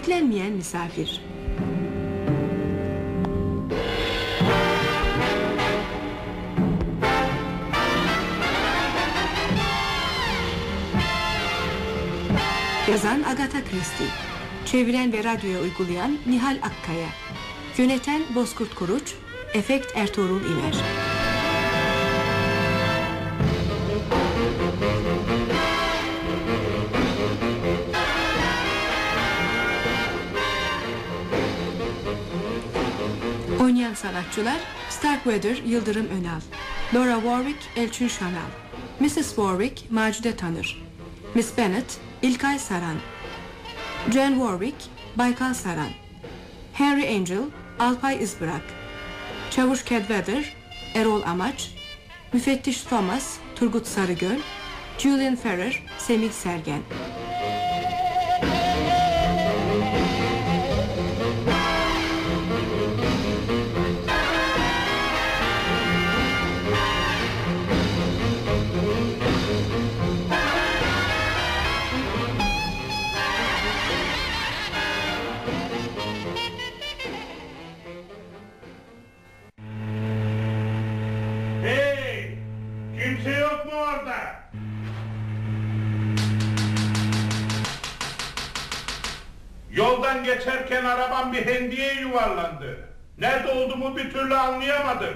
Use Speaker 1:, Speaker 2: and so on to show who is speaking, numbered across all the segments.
Speaker 1: Beklenmeyen misafir. Yazan Agatha Christie. Çeviren ve radyoya uygulayan Nihal Akkaya. Yöneten Bozkurt Kuruç. Efekt Ertuğrul İmer. Sanatçılar Starkweather Yıldırım Önal Laura Warwick Elçin Şanal Mrs. Warwick Macide Tanır Miss Bennet İlkay Saran Jane Warwick Baykal Saran Henry Angel Alpay İzbırak Çavuş Cadwallader Erol Amaç Müfettiş Thomas Turgut Sarıgöl Julian Ferrer Semih Sergen
Speaker 2: Geçerken arabam bir hendiye yuvarlandı. Nerede olduğumu bir türlü anlayamadım.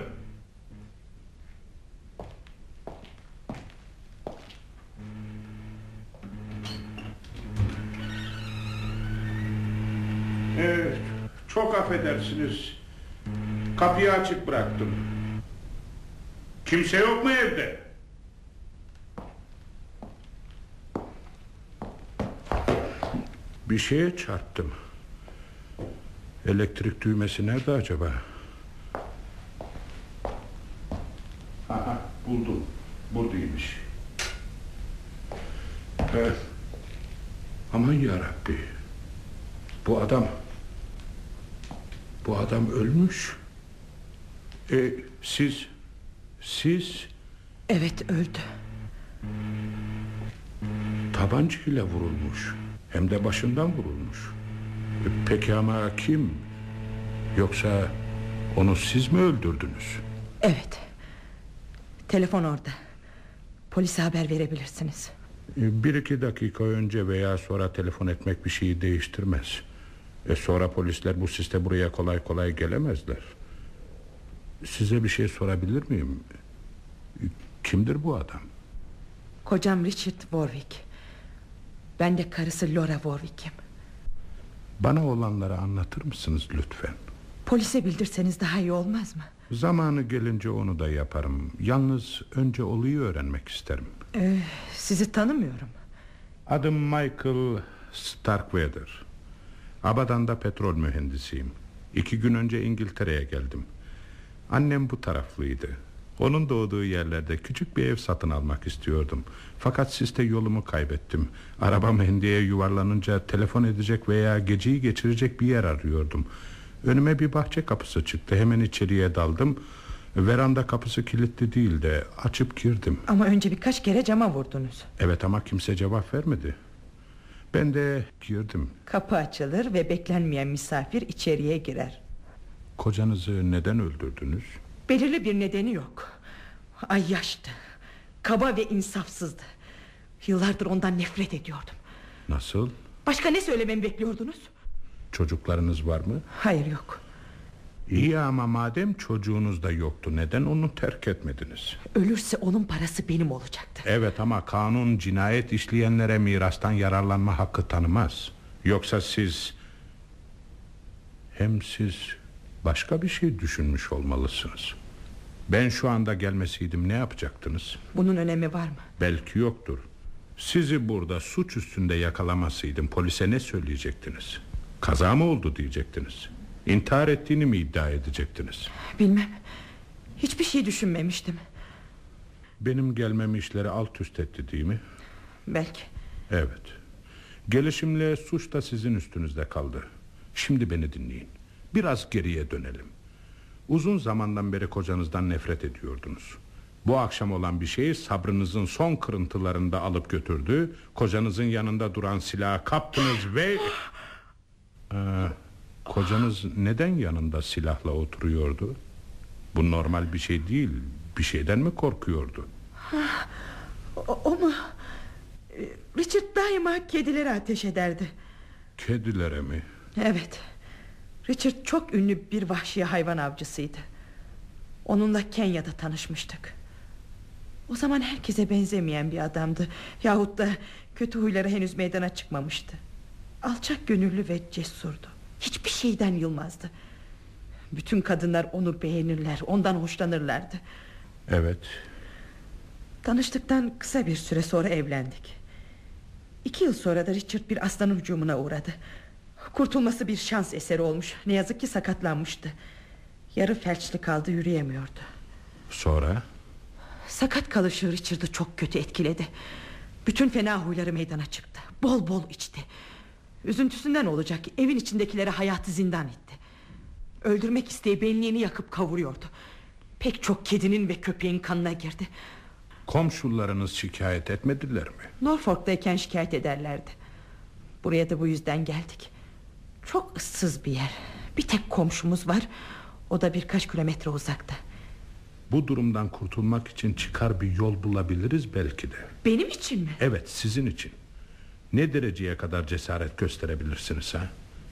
Speaker 2: Evet, çok affedersiniz. Kapıyı açık bıraktım. Kimse yok mu evde?
Speaker 3: Bir şeye çarptım. Elektrik düğmesi nerede acaba?
Speaker 2: Aha, buldum. Buradaymış.
Speaker 3: Evet. Aman yarabbi. Bu adam... Bu adam ölmüş. E, siz... Siz
Speaker 4: Evet öldü.
Speaker 3: tabancayla vurulmuş. Hem de başından vurulmuş. Peki ama kim? Yoksa onu siz mi öldürdünüz?
Speaker 4: Evet. Telefon orada. Polise haber verebilirsiniz.
Speaker 3: E, Bir iki dakika önce veya sonra telefon etmek bir şeyi değiştirmez. E sonra polisler bu siste buraya kolay kolay gelemezler. Size bir şey sorabilir miyim? E, Kimdir bu adam?
Speaker 4: Kocam Richard Warwick. Ben de karısı Laura Warwick'im.
Speaker 3: Bana olanları anlatır mısınız lütfen?
Speaker 4: Polise bildirseniz daha iyi olmaz mı?
Speaker 3: Zamanı gelince onu da yaparım. Yalnız önce olayı öğrenmek isterim.
Speaker 4: Ee, sizi tanımıyorum.
Speaker 3: Adım Michael Starkweather. Abadan'da petrol mühendisiyim. İki gün önce İngiltere'ye geldim. Annem bu taraflıydı. Onun doğduğu yerlerde küçük bir ev satın almak istiyordum. Fakat siste yolumu kaybettim. Arabam hendeye yuvarlanınca telefon edecek veya geceyi geçirecek bir yer arıyordum. Önüme bir bahçe kapısı çıktı. Hemen içeriye daldım. Veranda kapısı kilitli değil de açıp girdim.
Speaker 4: Ama önce birkaç kere cama vurdunuz.
Speaker 3: Evet ama kimse cevap vermedi. Ben de girdim.
Speaker 4: Kapı açılır ve beklenmeyen misafir içeriye girer.
Speaker 3: Kocanızı neden öldürdünüz?
Speaker 4: Belirli bir nedeni yok. Ay yaştı. Kaba ve insafsızdı. Yıllardır ondan nefret ediyordum.
Speaker 3: Nasıl?
Speaker 4: Başka ne söylememi bekliyordunuz?
Speaker 3: Çocuklarınız var mı?
Speaker 4: Hayır yok.
Speaker 3: İyi ama madem çocuğunuz da yoktu neden onu terk etmediniz?
Speaker 4: Ölürse onun parası benim olacaktı.
Speaker 3: Evet ama kanun cinayet işleyenlere mirastan yararlanma hakkı tanımaz. Yoksa siz... Hem siz başka bir şey düşünmüş olmalısınız. Ben şu anda gelmeseydim ne yapacaktınız?
Speaker 4: Bunun önemi var mı?
Speaker 3: Belki yoktur. Sizi burada suç üstünde yakalamasaydım polise ne söyleyecektiniz? Kaza mı oldu diyecektiniz? İntihar ettiğini mi iddia edecektiniz?
Speaker 4: Bilmem. Hiçbir şey düşünmemiştim.
Speaker 3: Benim gelmem işleri alt üst etti değil mi?
Speaker 4: Belki.
Speaker 3: Evet. Gelişimle suç da sizin üstünüzde kaldı. Şimdi beni dinleyin. Biraz geriye dönelim. Uzun zamandan beri kocanızdan nefret ediyordunuz. Bu akşam olan bir şeyi sabrınızın son kırıntılarında alıp götürdü. Kocanızın yanında duran silahı kaptınız ve... Ee, kocanız neden yanında silahla oturuyordu? Bu normal bir şey değil. Bir şeyden mi korkuyordu?
Speaker 4: O, o mu? Richard daima kedilere ateş ederdi.
Speaker 3: Kedilere mi?
Speaker 4: Evet. Richard çok ünlü bir vahşi hayvan avcısıydı. Onunla Kenya'da tanışmıştık. O zaman herkese benzemeyen bir adamdı. Yahut da kötü huyları henüz meydana çıkmamıştı. Alçak gönüllü ve cesurdu. Hiçbir şeyden yılmazdı. Bütün kadınlar onu beğenirler, ondan hoşlanırlardı.
Speaker 3: Evet.
Speaker 4: Tanıştıktan kısa bir süre sonra evlendik. İki yıl sonra da Richard bir aslanın hücumuna uğradı. Kurtulması bir şans eseri olmuş. Ne yazık ki sakatlanmıştı. Yarı felçli kaldı yürüyemiyordu.
Speaker 3: Sonra?
Speaker 4: Sakat kalışı Richard'ı çok kötü etkiledi. Bütün fena huyları meydana çıktı. Bol bol içti. Üzüntüsünden olacak evin içindekilere hayatı zindan etti. Öldürmek isteği benliğini yakıp kavuruyordu. Pek çok kedinin ve köpeğin kanına girdi.
Speaker 3: Komşularınız şikayet etmediler mi?
Speaker 4: Norfolk'tayken şikayet ederlerdi. Buraya da bu yüzden geldik. Çok ıssız bir yer. Bir tek komşumuz var. O da birkaç kilometre uzakta.
Speaker 3: Bu durumdan kurtulmak için çıkar bir yol bulabiliriz belki de.
Speaker 4: Benim için mi?
Speaker 3: Evet sizin için. Ne dereceye kadar cesaret gösterebilirsiniz ha?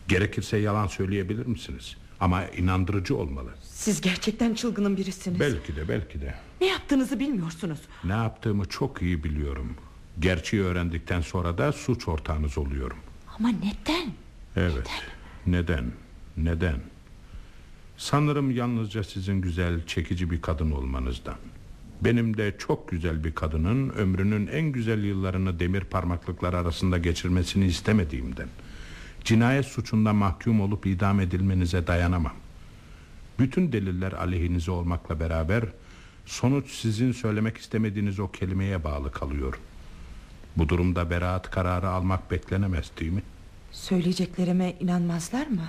Speaker 3: Gerekirse yalan söyleyebilir misiniz? Ama inandırıcı olmalı.
Speaker 4: Siz gerçekten çılgının birisiniz.
Speaker 3: Belki de belki de.
Speaker 4: Ne yaptığınızı bilmiyorsunuz.
Speaker 3: Ne yaptığımı çok iyi biliyorum. Gerçeği öğrendikten sonra da suç ortağınız oluyorum.
Speaker 4: Ama neden?
Speaker 3: Evet. Neden? Neden? Sanırım yalnızca sizin güzel, çekici bir kadın olmanızdan. Benim de çok güzel bir kadının ömrünün en güzel yıllarını demir parmaklıklar arasında geçirmesini istemediğimden. Cinayet suçunda mahkum olup idam edilmenize dayanamam. Bütün deliller aleyhinize olmakla beraber sonuç sizin söylemek istemediğiniz o kelimeye bağlı kalıyor. Bu durumda beraat kararı almak beklenemez değil mi?
Speaker 4: Söyleyeceklerime inanmazlar mı?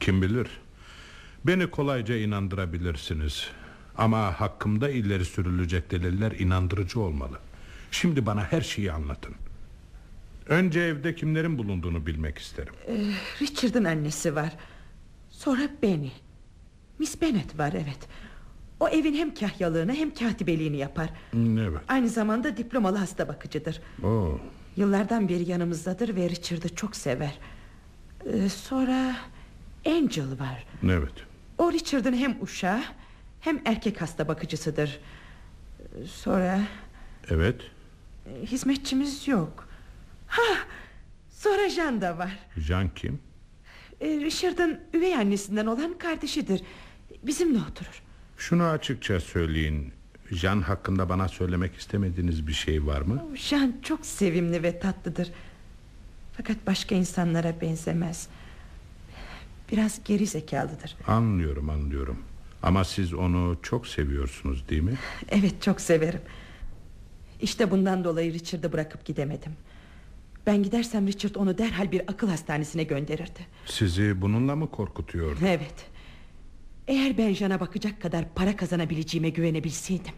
Speaker 3: Kim bilir? Beni kolayca inandırabilirsiniz. Ama hakkımda ileri sürülecek deliller inandırıcı olmalı. Şimdi bana her şeyi anlatın. Önce evde kimlerin bulunduğunu bilmek isterim.
Speaker 4: Ee, Richard'ın annesi var. Sonra Benny. Miss Bennet var evet. O evin hem kahyalığını hem katibeliğini yapar.
Speaker 3: Evet.
Speaker 4: Aynı zamanda diplomalı hasta bakıcıdır.
Speaker 3: Oo,
Speaker 4: Yıllardan beri yanımızdadır ve Richard'ı çok sever. Ee, sonra Angel var.
Speaker 3: evet.
Speaker 4: O Richard'ın hem uşağı hem erkek hasta bakıcısıdır. Ee, Sonra
Speaker 3: Evet.
Speaker 4: e, hizmetçimiz yok. Ha, sonra Jean da var.
Speaker 3: Jean kim?
Speaker 4: Ee, Richard'ın üvey annesinden olan kardeşidir. Bizimle oturur.
Speaker 3: Şunu açıkça söyleyin. Jean hakkında bana söylemek istemediğiniz bir şey var mı?
Speaker 4: Jean çok sevimli ve tatlıdır. Fakat başka insanlara benzemez. Biraz geri zekalıdır.
Speaker 3: Anlıyorum anlıyorum. Ama siz onu çok seviyorsunuz değil mi?
Speaker 4: Evet çok severim. İşte bundan dolayı Richard'ı bırakıp gidemedim. Ben gidersem Richard onu derhal bir akıl hastanesine gönderirdi.
Speaker 3: Sizi bununla mı korkutuyor?
Speaker 4: Evet. Eğer ben Jean'a bakacak kadar para kazanabileceğime güvenebilseydim.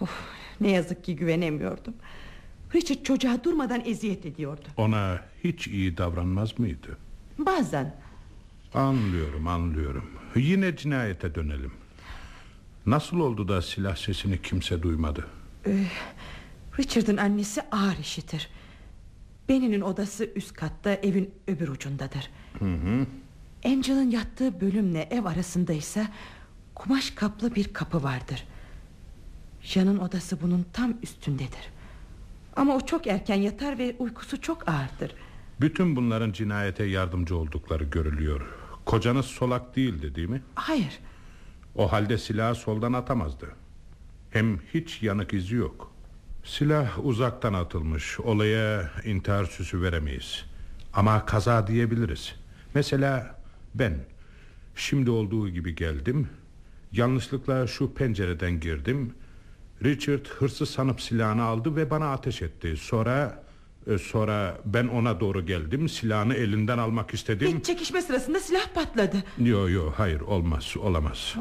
Speaker 4: Of, ne yazık ki güvenemiyordum. Richard çocuğa durmadan eziyet ediyordu.
Speaker 3: Ona hiç iyi davranmaz mıydı?
Speaker 4: Bazen
Speaker 3: Anlıyorum anlıyorum Yine cinayete dönelim Nasıl oldu da silah sesini kimse duymadı
Speaker 4: Richard'ın annesi ağır işitir. Benny'nin odası üst katta evin öbür ucundadır. Angel'ın yattığı bölümle ev arasındaysa kumaş kaplı bir kapı vardır. Jean'ın odası bunun tam üstündedir. Ama o çok erken yatar ve uykusu çok ağırdır.
Speaker 3: Bütün bunların cinayete yardımcı oldukları görülüyor Kocanız solak değildi değil mi?
Speaker 4: Hayır.
Speaker 3: O halde silahı soldan atamazdı. Hem hiç yanık izi yok. Silah uzaktan atılmış. Olaya intihar süsü veremeyiz. Ama kaza diyebiliriz. Mesela ben şimdi olduğu gibi geldim. Yanlışlıkla şu pencereden girdim. Richard hırsız sanıp silahını aldı ve bana ateş etti. Sonra e, sonra ben ona doğru geldim. Silahını elinden almak istedim.
Speaker 4: Bir çekişme sırasında silah patladı.
Speaker 3: Yo yo hayır olmaz olamaz.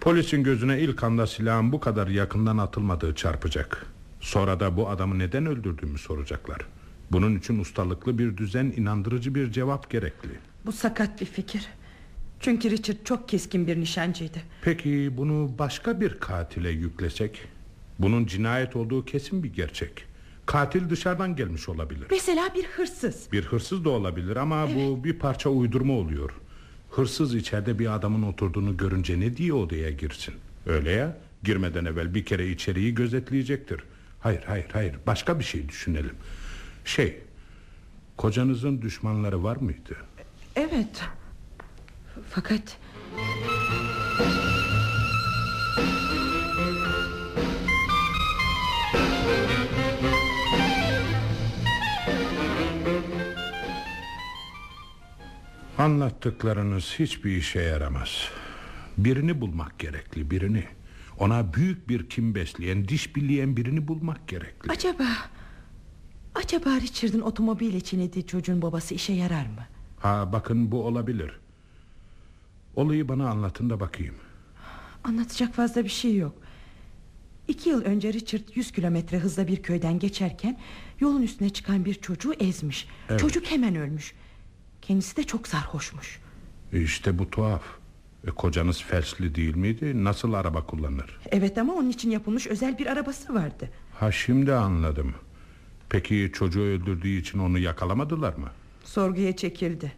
Speaker 3: Polisin gözüne ilk anda silahın bu kadar yakından atılmadığı çarpacak. Sonra da bu adamı neden öldürdüğümü soracaklar. Bunun için ustalıklı bir düzen, inandırıcı bir cevap gerekli.
Speaker 4: Bu sakat bir fikir. Çünkü Richard çok keskin bir nişancıydı.
Speaker 3: Peki bunu başka bir katile yüklesek? Bunun cinayet olduğu kesin bir gerçek. Katil dışarıdan gelmiş olabilir.
Speaker 4: Mesela bir hırsız.
Speaker 3: Bir hırsız da olabilir ama bu bir parça uydurma oluyor. Hırsız içeride bir adamın oturduğunu görünce ne diye odaya girsin? Öyle ya, girmeden evvel bir kere içeriği gözetleyecektir. Hayır, hayır, hayır. Başka bir şey düşünelim. Şey, kocanızın düşmanları var mıydı?
Speaker 4: Evet. Fakat
Speaker 3: Anlattıklarınız hiçbir işe yaramaz. Birini bulmak gerekli, birini. Ona büyük bir kim besleyen, diş bileyen birini bulmak gerekli.
Speaker 4: acaba... Acaba Richard'ın otomobil çiğnediği çocuğun babası işe yarar mı?
Speaker 3: Ha bakın bu olabilir. Olayı bana anlatın da bakayım.
Speaker 4: Anlatacak fazla bir şey yok. İki yıl önce Richard 100 kilometre hızla bir köyden geçerken... ...yolun üstüne çıkan bir çocuğu ezmiş.
Speaker 3: Evet.
Speaker 4: Çocuk hemen ölmüş. Kendisi de çok sarhoşmuş.
Speaker 3: İşte bu tuhaf. E, kocanız felçli değil miydi? Nasıl araba kullanır?
Speaker 4: Evet ama onun için yapılmış özel bir arabası vardı.
Speaker 3: Ha şimdi anladım. Peki çocuğu öldürdüğü için onu yakalamadılar mı?
Speaker 4: Sorguya çekildi.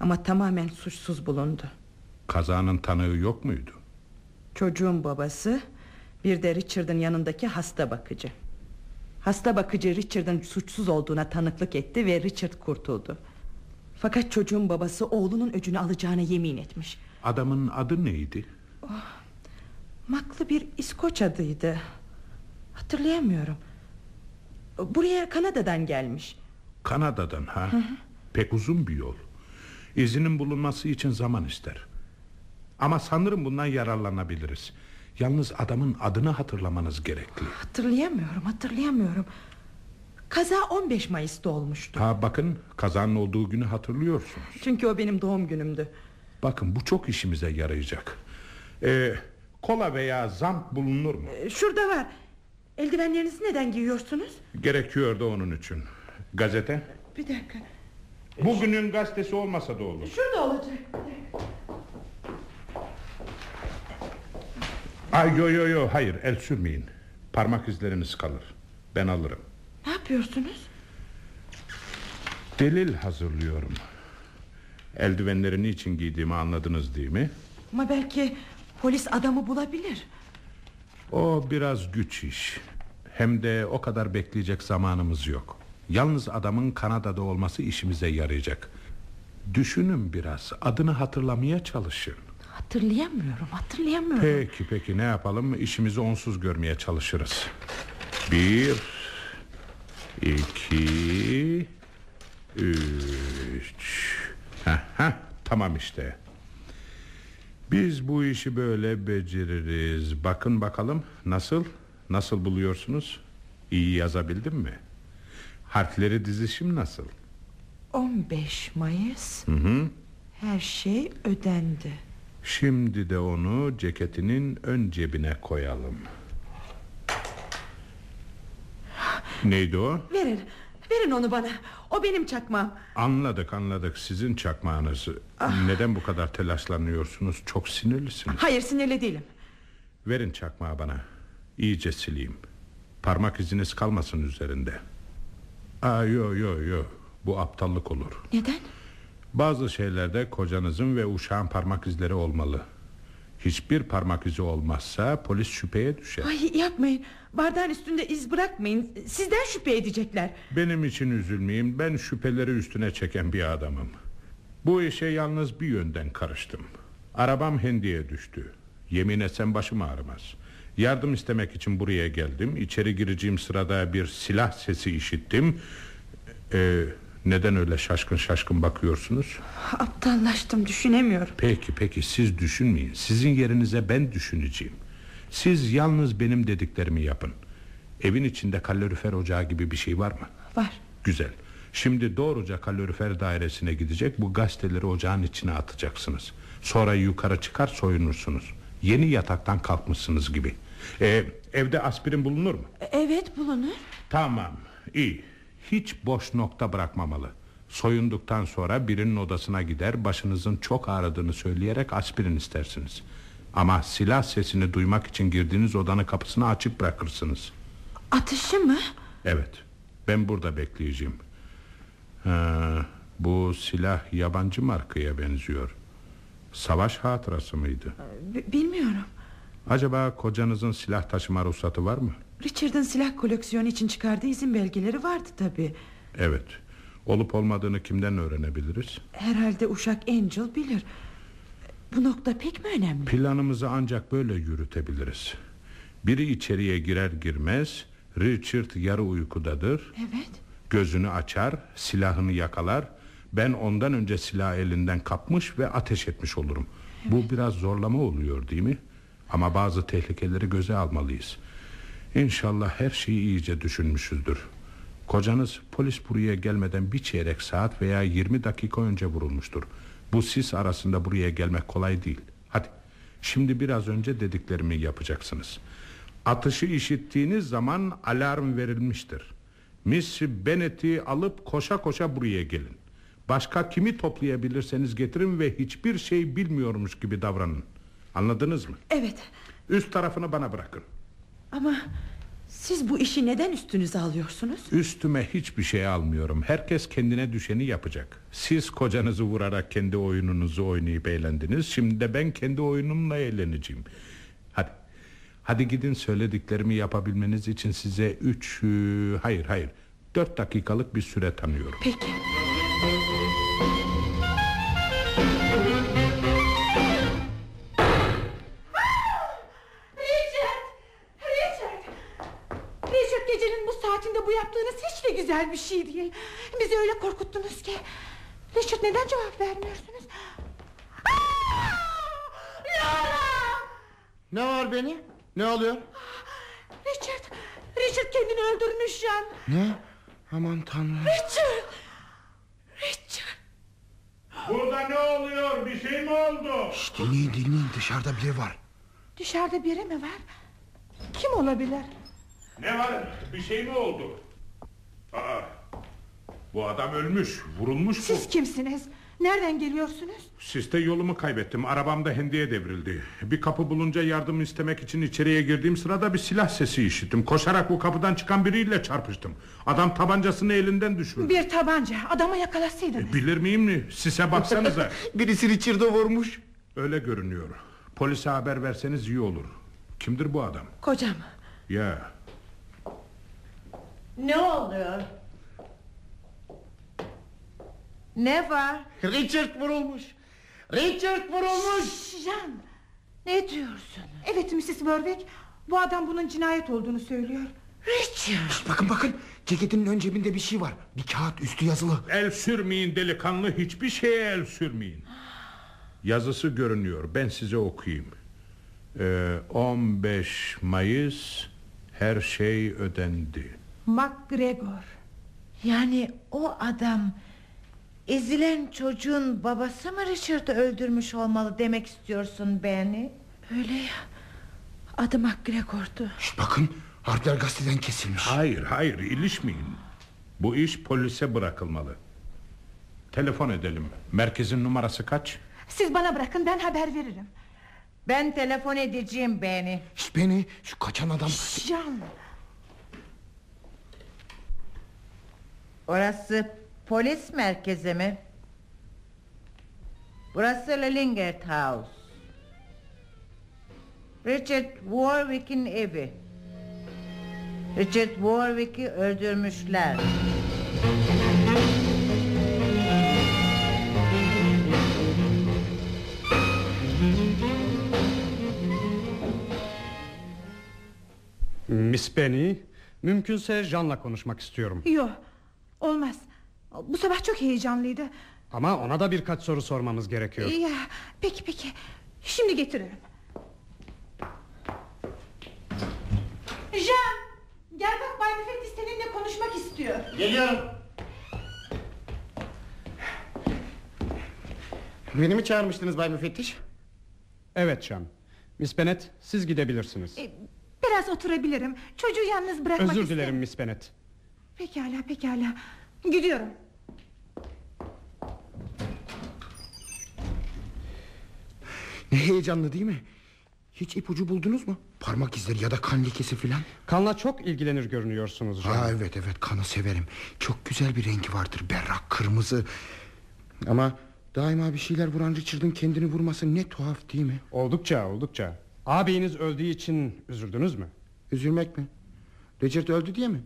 Speaker 4: Ama tamamen suçsuz bulundu.
Speaker 3: Kazanın tanığı yok muydu?
Speaker 4: Çocuğun babası bir de Richard'ın yanındaki hasta bakıcı. Hasta bakıcı Richard'ın suçsuz olduğuna tanıklık etti ve Richard kurtuldu. Fakat çocuğun babası oğlunun öcünü alacağına yemin etmiş.
Speaker 3: Adamın adı neydi?
Speaker 4: Maklı bir İskoç adıydı. Hatırlayamıyorum. Buraya Kanada'dan gelmiş.
Speaker 3: Kanada'dan ha? Pek uzun bir yol. İzinin bulunması için zaman ister. Ama sanırım bundan yararlanabiliriz. Yalnız adamın adını hatırlamanız gerekli.
Speaker 4: Hatırlayamıyorum, hatırlayamıyorum. Kaza 15 Mayıs'ta olmuştu.
Speaker 3: Ha bakın kazanın olduğu günü hatırlıyorsunuz.
Speaker 4: Çünkü o benim doğum günümdü.
Speaker 3: Bakın bu çok işimize yarayacak. Ee, kola veya zamp bulunur mu?
Speaker 4: Ee, Şurada var. Eldivenlerinizi neden giyiyorsunuz?
Speaker 3: Gerekiyor da onun için. Gazete?
Speaker 4: Bir dakika.
Speaker 3: Bugünün gazetesi olmasa da olur.
Speaker 4: Şurada olacak.
Speaker 3: Ay yo yo yo hayır el sürmeyin. Parmak izleriniz kalır. Ben alırım.
Speaker 4: Ne yapıyorsunuz?
Speaker 3: Delil hazırlıyorum. Eldivenleri niçin giydiğimi anladınız değil mi?
Speaker 4: Ama belki polis adamı bulabilir.
Speaker 3: O biraz güç iş. Hem de o kadar bekleyecek zamanımız yok. Yalnız adamın Kanada'da olması işimize yarayacak. Düşünün biraz. Adını hatırlamaya çalışın.
Speaker 4: Hatırlayamıyorum, hatırlayamıyorum.
Speaker 3: Peki peki ne yapalım? İşimizi onsuz görmeye çalışırız. Bir, iki, üç. Heh, heh, tamam işte. Biz bu işi böyle beceririz. Bakın bakalım nasıl? Nasıl buluyorsunuz? İyi yazabildim mi? Harfleri dizişim nasıl?
Speaker 4: 15 Mayıs.
Speaker 3: Hı hı.
Speaker 4: Her şey ödendi.
Speaker 3: Şimdi de onu ceketinin ön cebine koyalım. Neydi o?
Speaker 4: Verin, verin onu bana. O benim çakmağım.
Speaker 3: Anladık anladık sizin çakmağınız. Neden bu kadar telaşlanıyorsunuz? Çok sinirlisiniz.
Speaker 4: Hayır sinirli değilim.
Speaker 3: Verin çakmağı bana. İyice sileyim. Parmak iziniz kalmasın üzerinde. Aa, yo yo yo. Bu aptallık olur.
Speaker 4: Neden?
Speaker 3: Bazı şeylerde kocanızın ve uşağın parmak izleri olmalı. Hiçbir parmak izi olmazsa polis şüpheye düşer.
Speaker 4: Ay yapmayın. Bardağın üstünde iz bırakmayın. Sizden şüphe edecekler.
Speaker 3: Benim için üzülmeyin. Ben şüpheleri üstüne çeken bir adamım. Bu işe yalnız bir yönden karıştım. Arabam hendiye düştü. Yemin etsem başım ağrımaz. Yardım istemek için buraya geldim. İçeri gireceğim sırada bir silah sesi işittim. Ee, neden öyle şaşkın şaşkın bakıyorsunuz?
Speaker 4: Aptallaştım düşünemiyorum
Speaker 3: Peki peki siz düşünmeyin. Sizin yerinize ben düşüneceğim. Siz yalnız benim dediklerimi yapın. Evin içinde kalorifer ocağı gibi bir şey var mı?
Speaker 4: Var
Speaker 3: Güzel. Şimdi doğruca kalorifer dairesine gidecek bu gazeteleri ocağın içine atacaksınız. Sonra yukarı çıkar soyunursunuz. Yeni yataktan kalkmışsınız gibi. Ee, evde aspirin bulunur mu?
Speaker 4: E, Evet bulunur
Speaker 3: Tamam, iyi. Hiç boş nokta bırakmamalı. Soyunduktan sonra birinin odasına gider, başınızın çok ağrıdığını söyleyerek aspirin istersiniz. Ama silah sesini duymak için girdiğiniz odanın kapısını açık bırakırsınız.
Speaker 4: Atışı mı?
Speaker 3: Evet, ben burada bekleyeceğim. Ha, bu silah yabancı markaya benziyor. Savaş hatırası mıydı?
Speaker 4: B- bilmiyorum
Speaker 3: Acaba kocanızın silah taşıma ruhsatı var mı?
Speaker 4: Richard'ın silah koleksiyonu için çıkardığı izin belgeleri vardı tabi
Speaker 3: Evet. Olup olmadığını kimden öğrenebiliriz?
Speaker 4: Herhalde uşak Angel bilir Bu nokta pek mi önemli?
Speaker 3: Planımızı ancak böyle yürütebiliriz. Biri içeriye girer girmez Richard yarı uykudadır.
Speaker 4: Evet
Speaker 3: Gözünü açar, silahını yakalar. Ben ondan önce silah elinden kapmış ve ateş etmiş olurum. Bu biraz zorlama oluyor değil mi? Ama bazı tehlikeleri göze almalıyız. İnşallah her şeyi iyice düşünmüşüzdür. Kocanız polis buraya gelmeden bir çeyrek saat veya 20 dakika önce vurulmuştur. Bu sis arasında buraya gelmek kolay değil. Hadi şimdi biraz önce dediklerimi yapacaksınız. Atışı işittiğiniz zaman alarm verilmiştir. Miss Bennett'i alıp koşa koşa buraya gelin. Başka kimi toplayabilirseniz getirin ve hiçbir şey bilmiyormuş gibi davranın. Anladınız mı?
Speaker 4: Evet
Speaker 3: Üst tarafını bana bırakın.
Speaker 4: ama siz bu işi neden üstünüze alıyorsunuz?
Speaker 3: Üstüme hiçbir şey almıyorum. Herkes kendine düşeni yapacak. Siz kocanızı vurarak kendi oyununuzu oynayıp eğlendiniz. Şimdi de ben kendi oyunumla eğleneceğim. Hadi. Hadi gidin söylediklerimi yapabilmeniz için size üç... Hayır hayır. Dört dakikalık bir süre tanıyorum.
Speaker 4: Peki
Speaker 5: güzel bir şey değil. Bizi öyle korkuttunuz ki. Richard neden cevap vermiyorsunuz? Laura!
Speaker 6: Ne var beni? Ne oluyor?
Speaker 5: Richard! Richard kendini öldürmüş Can.
Speaker 6: Ne? Aman tanrım.
Speaker 5: Richard! Richard!
Speaker 2: Burada ne oluyor? Bir şey mi oldu?
Speaker 6: Şşt, dinleyin dinleyin dışarıda biri var.
Speaker 5: Dışarıda biri mi var? Kim olabilir?
Speaker 3: Ne var? Bir şey mi oldu? Aa, bu adam ölmüş. Vurulmuş bu.
Speaker 5: Siz kimsiniz? Nereden geliyorsunuz?
Speaker 3: Siste yolumu kaybettim. Arabam da hendiye devrildi. Bir kapı bulunca yardım istemek için içeriye girdiğim sırada bir silah sesi işittim. Koşarak bu kapıdan çıkan biriyle çarpıştım. Adam tabancasını elinden düşürdü.
Speaker 5: Bir tabanca. Adamı yakalasaydınız.
Speaker 3: Bilir miyim mi? Sise baksanıza.
Speaker 6: Birisi Richard'ı vurmuş.
Speaker 3: Öyle görünüyor. Polise haber verseniz iyi olur. Kimdir bu adam?
Speaker 4: Kocam
Speaker 3: Ya
Speaker 7: Ne oluyor? Ne var?
Speaker 6: Richard vurulmuş. Richard vurulmuş.
Speaker 5: Can!
Speaker 7: Ne diyorsun?
Speaker 5: Evet Mrs. Warwick. Bu adam bunun cinayet olduğunu söylüyor.
Speaker 7: Richard.
Speaker 6: Bakın bakın ceketinin ön cebinde bir şey var. Bir kağıt üstü yazılı.
Speaker 3: el sürmeyin delikanlı hiçbir şeye el sürmeyin. Yazısı görünüyor. Ben size okuyayım. Ee, 15 Mayıs her şey ödendi.
Speaker 5: MacGregor.
Speaker 7: Yani o adam ezilen çocuğun babası mı Richard'ı öldürmüş olmalı demek istiyorsun beni?
Speaker 4: öyle ya Adı MacGregor'du
Speaker 6: Şşt, bakın harfler gazeteden kesilmiş.
Speaker 3: Hayır hayır ilişmeyin. Bu iş polise bırakılmalı. Telefon edelim. Merkezin numarası kaç?
Speaker 5: Siz bana bırakın ben haber veririm.
Speaker 7: Ben telefon edeceğim beni.
Speaker 6: Şşt, beni şu kaçan adam.
Speaker 5: Can.
Speaker 7: Orası polis merkezi mi? Burası Lillingert House. Richard Warwick'in evi. Richard Warwick'i öldürmüşler.
Speaker 8: Miss Penny, mümkünse Jan'la konuşmak istiyorum.
Speaker 5: Yok, olmaz. Bu sabah çok heyecanlıydı.
Speaker 8: Ama ona da birkaç soru sormamız gerekiyor.
Speaker 5: Ya, Peki peki. Şimdi getiririm. Jean Gel bak Bay Müfettiş seninle konuşmak istiyor.
Speaker 6: Geliyorum. Beni mi çağırmıştınız Bay Müfettiş?
Speaker 8: Evet Jean. Miss Bennet siz gidebilirsiniz.
Speaker 5: E, Biraz oturabilirim. Çocuğu yalnız bırakmak
Speaker 8: Özür dilerim Miss Bennet
Speaker 5: Pekala pekala Gidiyorum
Speaker 6: Ne heyecanlı değil mi? Hiç ipucu buldunuz mu? Parmak izleri ya da kan lekesi filan.
Speaker 8: Kanla çok ilgilenir görünüyorsunuz Jean
Speaker 6: Ha evet evet kanı severim. Çok güzel bir rengi vardır berrak kırmızı. Ama daima bir şeyler vuran Richard'ın kendini vurması ne tuhaf değil mi?
Speaker 8: Oldukça oldukça Ağabeyiniz öldüğü için üzüldünüz mü?
Speaker 6: Üzülmek mi? Richard öldü diye mi?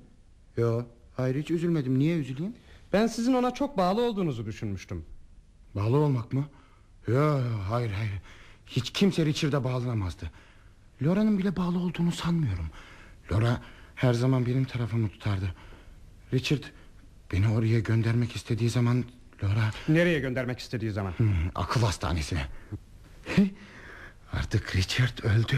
Speaker 6: Yo hayır hiç üzülmedim niye üzüleyim?
Speaker 8: Ben sizin ona çok bağlı olduğunuzu düşünmüştüm
Speaker 6: Bağlı olmak mı? Yo hayır hayır. Hiç kimse Richard'a bağlanamazdı. Laura'nın bile bağlı olduğunu sanmıyorum. Laura her zaman benim tarafımı tutardı. Richard beni oraya göndermek istediği zaman Laura
Speaker 8: Nereye göndermek istediği zaman
Speaker 6: hmm, akıl hastanesine. Artık Richard öldü.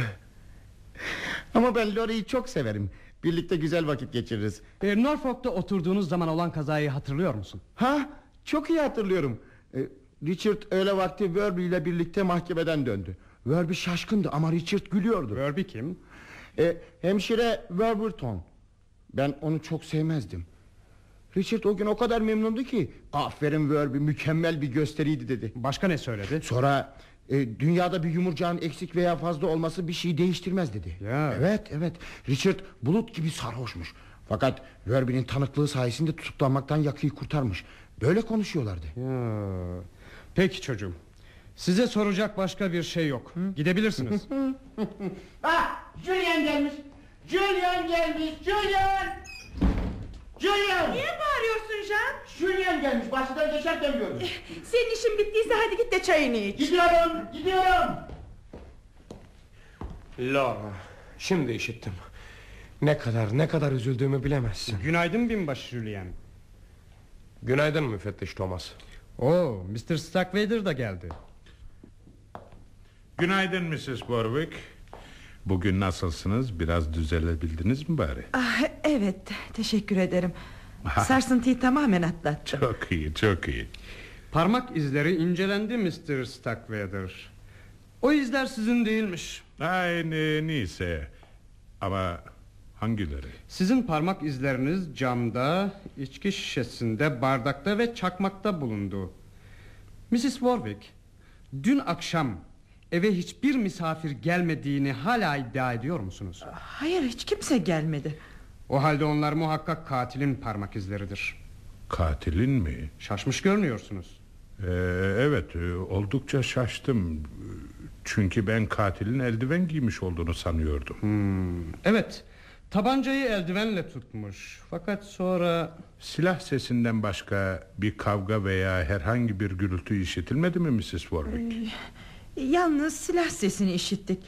Speaker 6: Ama ben Laura'yı çok severim. Birlikte güzel vakit geçiririz.
Speaker 8: e, Norfolk'ta oturduğunuz zaman olan kazayı hatırlıyor musun?
Speaker 6: Ha çok iyi hatırlıyorum. Ee, Richard öğle vakti Werby ile birlikte mahkemeden döndü. Werby şaşkındı ama Richard gülüyordu.
Speaker 8: Werby kim?
Speaker 6: Ee, hemşire Werberton. Ben onu çok sevmezdim. Richard o gün o kadar memnundu ki aferin Werby mükemmel bir gösteriydi dedi.
Speaker 8: Başka ne söyledi?
Speaker 6: Sonra e, dünyada bir yumurcağın eksik veya fazla olması bir şey değiştirmez dedi.
Speaker 8: Ya.
Speaker 6: Evet evet Richard bulut gibi sarhoşmuş. Fakat Werby'nin tanıklığı sayesinde tutuklanmaktan yakıyı kurtarmış. Böyle konuşuyorlardı.
Speaker 8: Ya. Peki çocuğum Size soracak başka bir şey yok Gidebilirsiniz
Speaker 6: Ah Julian gelmiş. Julian gelmiş. Julian. Julian.
Speaker 5: Niye bağırıyorsun Jean?
Speaker 6: Julian gelmiş. Başından geçerken gördüm.
Speaker 5: Senin işin bittiyse hadi git de çayını iç
Speaker 6: gidiyorum. Gidiyorum.
Speaker 9: Laura şimdi işittim Ne kadar ne kadar üzüldüğümü bilemezsin
Speaker 8: Günaydın binbaşı Julian
Speaker 9: Günaydın müfettiş Thomas
Speaker 8: Oo, Mr. Starkweather da geldi
Speaker 3: Günaydın Mrs. Warwick Bugün nasılsınız? Biraz düzelebildiniz mi bari?
Speaker 4: Ah, Evet teşekkür ederim. Sarsıntıyı tamamen atlattım.
Speaker 3: Çok iyi çok iyi.
Speaker 8: Parmak izleri incelendi Mr. Starkweather O izler sizin değilmiş.
Speaker 3: Aynı neyse. Ama hangileri?
Speaker 8: Sizin parmak izleriniz camda, içki şişesinde, bardakta ve çakmakta bulundu. Mrs. Warwick Dün akşam eve hiçbir misafir gelmediğini hala iddia ediyor musunuz?
Speaker 4: Hayır hiç kimse gelmedi
Speaker 8: O halde onlar muhakkak katilin parmak izleridir
Speaker 3: Katilin mi
Speaker 8: Şaşmış görünüyorsunuz
Speaker 3: Ee, evet e, oldukça şaştım Çünkü ben katilin eldiven giymiş olduğunu sanıyordum
Speaker 8: Evet tabancayı eldivenle tutmuş Fakat sonra
Speaker 3: Silah sesinden başka bir kavga veya herhangi bir gürültü işitilmedi mi Mrs. Warwick?
Speaker 4: Yalnız silah sesini işittik.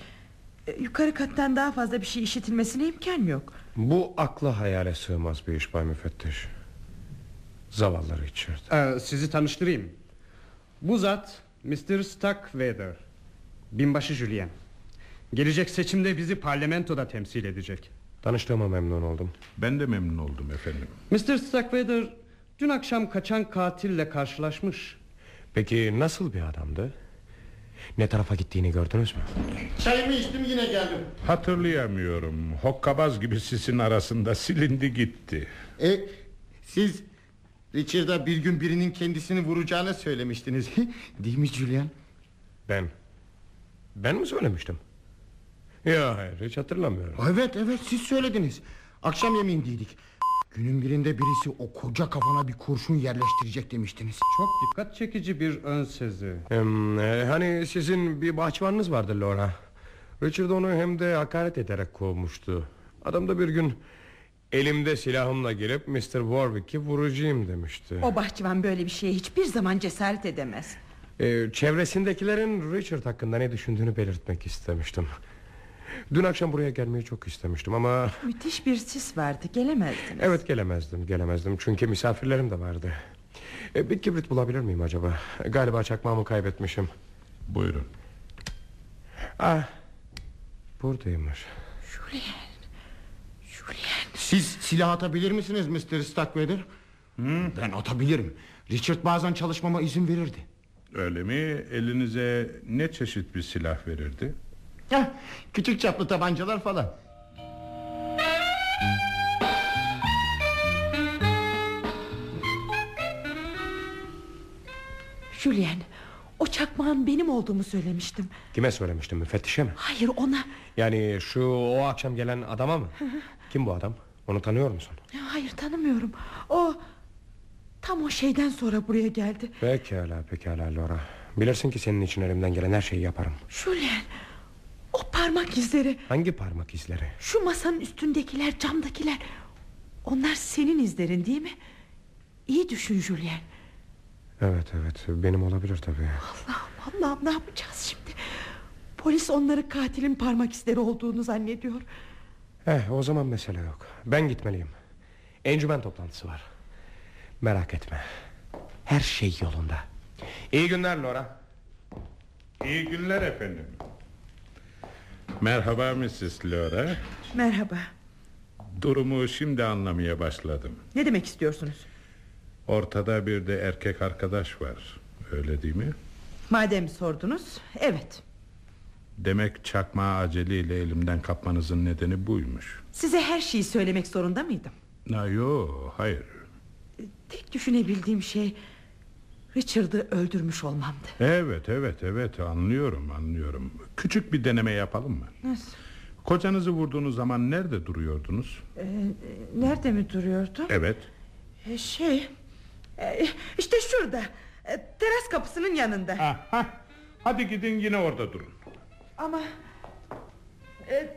Speaker 4: E, Yukarı kattan daha fazla bir şey işitilmesine imkan yok.
Speaker 9: Bu akla hayale sığmaz bir iş Bay Müfettiş. Zavallı Richard
Speaker 8: Ee, sizi tanıştırayım. Bu zat Mr. Starkweather Binbaşı Julian Gelecek seçimde bizi parlamentoda temsil edecek.
Speaker 9: Tanıştığıma memnun oldum.
Speaker 3: Ben de memnun oldum efendim.
Speaker 8: Mr. Starkweather Dün akşam kaçan katille karşılaşmış.
Speaker 9: Peki nasıl bir adamdı? Ne tarafa gittiğini gördünüz mü?
Speaker 6: Çayımı içtim yine geldim.
Speaker 3: Hatırlayamıyorum Hokkabaz gibi sisin arasında silindi gitti
Speaker 6: E, siz Richard'a bir gün birinin kendisini vuracağını söylemiştiniz. Değil mi Julian?
Speaker 9: Ben Ben mi söylemiştim? Ya hayır hiç hatırlamıyorum
Speaker 6: Evet evet siz söylediniz. Akşam yemeğindeydik. Günün birinde birisi o koca kafana bir kurşun yerleştirecek demiştiniz.
Speaker 8: Çok dikkat çekici bir ön sezi
Speaker 9: Hem, e, Hani sizin bir bahçıvanınız vardı Laura Richard onu hem de hakaret ederek kovmuştu Adam da bir gün Elimde silahımla girip Mr. Warwick'i vuracağım demişti
Speaker 4: O bahçıvan böyle bir şeye hiçbir zaman cesaret edemez
Speaker 9: Ee, çevresindekilerin Richard hakkında ne düşündüğünü belirtmek istemiştim. Dün akşam buraya gelmeyi çok istemiştim ama
Speaker 4: Müthiş bir sis vardı gelemezdiniz.
Speaker 9: Evet gelemezdim gelemezdim. Çünkü misafirlerim de vardı. E, Bir kibrit bulabilir miyim acaba? Galiba çakmağımı kaybetmişim.
Speaker 3: Buyurun.
Speaker 9: Ah Buradaymış.
Speaker 4: Julian Julian.
Speaker 6: Siz silah atabilir misiniz Mr. Starkweather? Ben atabilirim. Richard bazen çalışmama izin verirdi.
Speaker 3: Öyle mi? Elinize ne çeşit bir silah verirdi
Speaker 6: Heh, Küçük çaplı tabancalar falan.
Speaker 4: Julian o çakmağın benim olduğumu söylemiştim.
Speaker 9: Kime söylemiştim müfettişe mi?
Speaker 4: Hayır ona.
Speaker 9: Yani şu o akşam gelen adama mı? Kim bu adam? Onu tanıyor musun?
Speaker 4: Hayır tanımıyorum. O tam o şeyden sonra buraya geldi.
Speaker 9: Pekala pekala Laura. Bilirsin ki senin için elimden gelen her şeyi yaparım.
Speaker 4: Julian o parmak izleri.
Speaker 9: Hangi parmak izleri?
Speaker 4: Şu masanın üstündekiler camdakiler. Onlar senin izlerin değil mi? İyi düşün Julian.
Speaker 9: Evet evet. Benim olabilir tabii.
Speaker 4: Allah'ım Allah'ım ne yapacağız şimdi? Polis onları katilin parmak izleri olduğunu zannediyor.
Speaker 9: Eh o zaman mesele yok. Ben gitmeliyim. Encümen toplantısı var. Merak etme. Her şey yolunda. İyi günler Laura
Speaker 3: İyi günler efendim Merhaba Mrs. Laura.
Speaker 4: Merhaba.
Speaker 3: Durumu şimdi anlamaya başladım.
Speaker 4: Ne demek istiyorsunuz?
Speaker 3: Ortada bir de erkek arkadaş var. Öyle değil mi?
Speaker 4: Madem sordunuz evet.
Speaker 3: Demek çakmağı aceleyle elimden kapmanızın nedeni buymuş.
Speaker 4: Size her şeyi söylemek zorunda mıydım?
Speaker 3: Na, Yo hayır.
Speaker 4: Tek düşünebildiğim şey Richard'ı öldürmüş olmamdı.
Speaker 3: Evet evet evet. Anlıyorum anlıyorum. Küçük bir deneme yapalım mı?
Speaker 4: Nasıl?
Speaker 3: Kocanızı vurduğunuz zaman nerede duruyordunuz?
Speaker 4: Ee, nerede mi duruyordu?
Speaker 3: Evet.
Speaker 4: Ee, şey e, işte şurada. E, teras kapısının yanında.
Speaker 3: Aha, Hadi gidin yine orada durun.
Speaker 4: Ama e,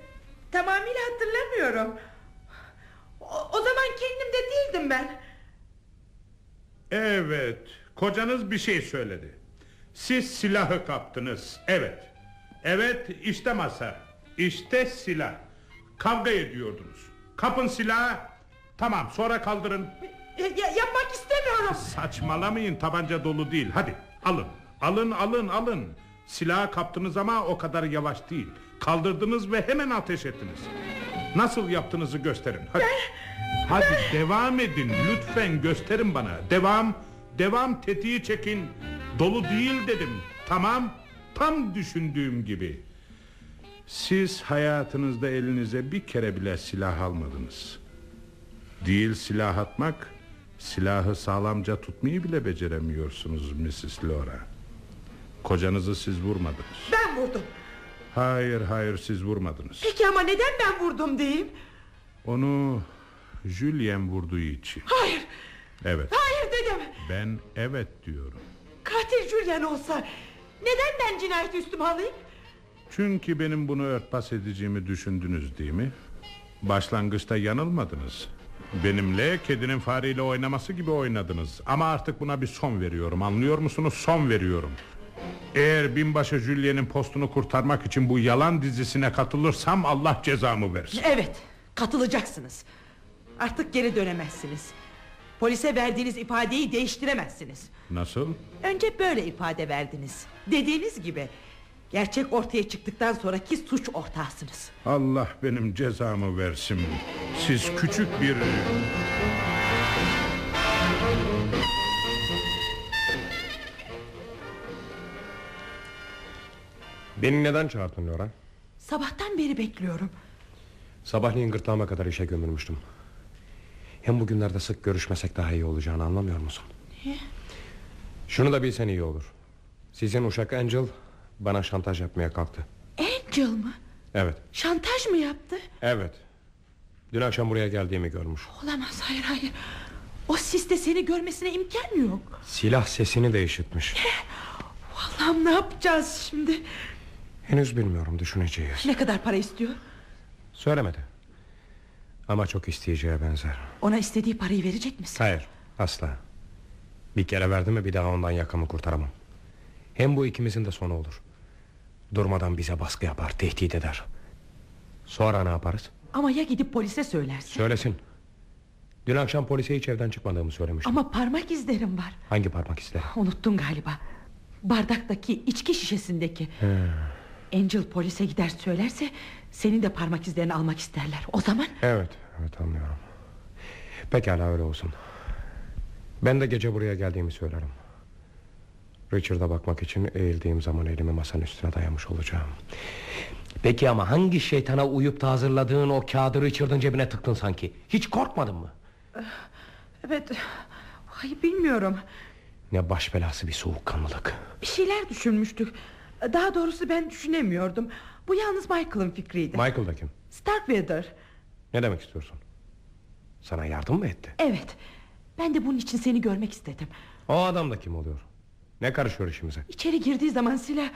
Speaker 4: tamamıyla hatırlamıyorum. O, o zaman kendimde değildim ben.
Speaker 3: Evet kocanız bir şey söyledi. Siz silahı kaptınız. Evet. Evet işte masa. İşte silah. Kavga ediyordunuz. Kapın silahı. Tamam sonra kaldırın.
Speaker 4: Ya- ya- yapmak istemiyorum.
Speaker 3: Saçmalamayın tabanca dolu değil. Hadi alın. Alın alın alın. Silahı kaptınız ama o kadar yavaş değil. Kaldırdınız ve hemen ateş ettiniz. Nasıl yaptığınızı gösterin. Hadi. Hadi devam edin. Lütfen gösterin bana. Devam Devam tetiği çekin. Dolu değil dedim. Tamam Tam düşündüğüm gibi. Siz hayatınızda elinize bir kere bile silah almadınız. Değil silah atmak Silahı sağlamca tutmayı bile beceremiyorsunuz Mrs. Laura. Kocanızı siz vurmadınız.
Speaker 4: Ben vurdum.
Speaker 3: Hayır hayır siz vurmadınız.
Speaker 4: Peki ama neden ben vurdum diyeyim?
Speaker 3: Onu Julien vurduğu için.
Speaker 4: Hayır
Speaker 3: Evet.
Speaker 4: Hayır dedim.
Speaker 3: Ben evet diyorum.
Speaker 4: Katil Julian olsa Neden ben cinayeti üstüme alayım?
Speaker 3: Çünkü benim bunu örtbas edeceğimi düşündünüz değil mi? Başlangıçta yanılmadınız. Benimle kedinin fareyle oynaması gibi oynadınız. Ama artık buna bir son veriyorum Anlıyor musunuz? Son veriyorum. Eğer binbaşı Julien'in postunu kurtarmak için bu yalan dizisine katılırsam Allah cezamı versin.
Speaker 4: Evet katılacaksınız. Artık geri dönemezsiniz Polise verdiğiniz ifadeyi değiştiremezsiniz.
Speaker 3: Nasıl?
Speaker 4: Önce böyle ifade verdiniz. Dediğiniz gibi Gerçek ortaya çıktıktan sonraki suç ortağısınız.
Speaker 3: Allah benim cezamı versin. Siz küçük bir...
Speaker 9: Beni neden çağırdın Laura
Speaker 4: Sabahtan beri bekliyorum.
Speaker 9: Sabahleyin gırtlağıma kadar işe gömülmüştüm Hem bugünlerde sık görüşmesek daha iyi olacağını anlamıyor musun?
Speaker 4: Niye?
Speaker 9: Şunu da bilsen iyi olur. Sizin uşak Angel bana şantaj yapmaya kalktı.
Speaker 4: Angel mı?
Speaker 9: Evet.
Speaker 4: Şantaj mı yaptı?
Speaker 9: evet. Dün akşam buraya geldiğimi görmüş.
Speaker 4: Olamaz hayır hayır. O siste seni görmesine imkan yok?
Speaker 9: Silah sesini de işitmiş.
Speaker 4: Allah'ım ne yapacağız şimdi?
Speaker 9: Henüz bilmiyorum düşüneceğiz.
Speaker 4: Ne kadar para istiyor?
Speaker 9: Söylemedi Ama çok isteyeceğe benzer
Speaker 4: Ona istediği parayı verecek misin
Speaker 9: Hayır asla Bir kere verdi mi bir daha ondan yakamı kurtaramam Hem bu ikimizin de sonu olur Durmadan bize baskı yapar tehdit eder Sonra ne yaparız?
Speaker 4: Ama ya gidip polise söylerse?
Speaker 9: Söylesin. Dün akşam polise hiç evden çıkmadığımı söylemiştim.
Speaker 4: Ama parmak izlerim var.
Speaker 9: Hangi parmak izleri?
Speaker 4: Unuttun galiba. Bardaktaki içki şişesindeki.
Speaker 9: He.
Speaker 4: Angel polise gider söylerse senin de parmak izlerini almak isterler. O zaman
Speaker 9: Evet, evet anlıyorum. Pekala öyle olsun. Ben de gece buraya geldiğimi söylerim. Richard'a bakmak için eğildiğim zaman elimi masanın üstüne dayamış olacağım. Peki ama hangi şeytana uyup da hazırladığın o kağıdı Richard'ın cebine tıktın sanki? Hiç korkmadın mı?
Speaker 4: evet. Ay bilmiyorum.
Speaker 9: Ne baş belası bir soğukkanlılık.
Speaker 4: Bir şeyler düşünmüştük. Daha doğrusu ben düşünemiyordum. Bu yalnız Michael'ın fikriydi.
Speaker 9: Michael da kim?
Speaker 4: Starkweather.
Speaker 9: Ne demek istiyorsun? Sana yardım mı etti?
Speaker 4: Evet. Ben de bunun için seni görmek istedim.
Speaker 9: O adam da kim oluyor? Ne karışıyor işimize?
Speaker 4: İçeri girdiği zaman silah...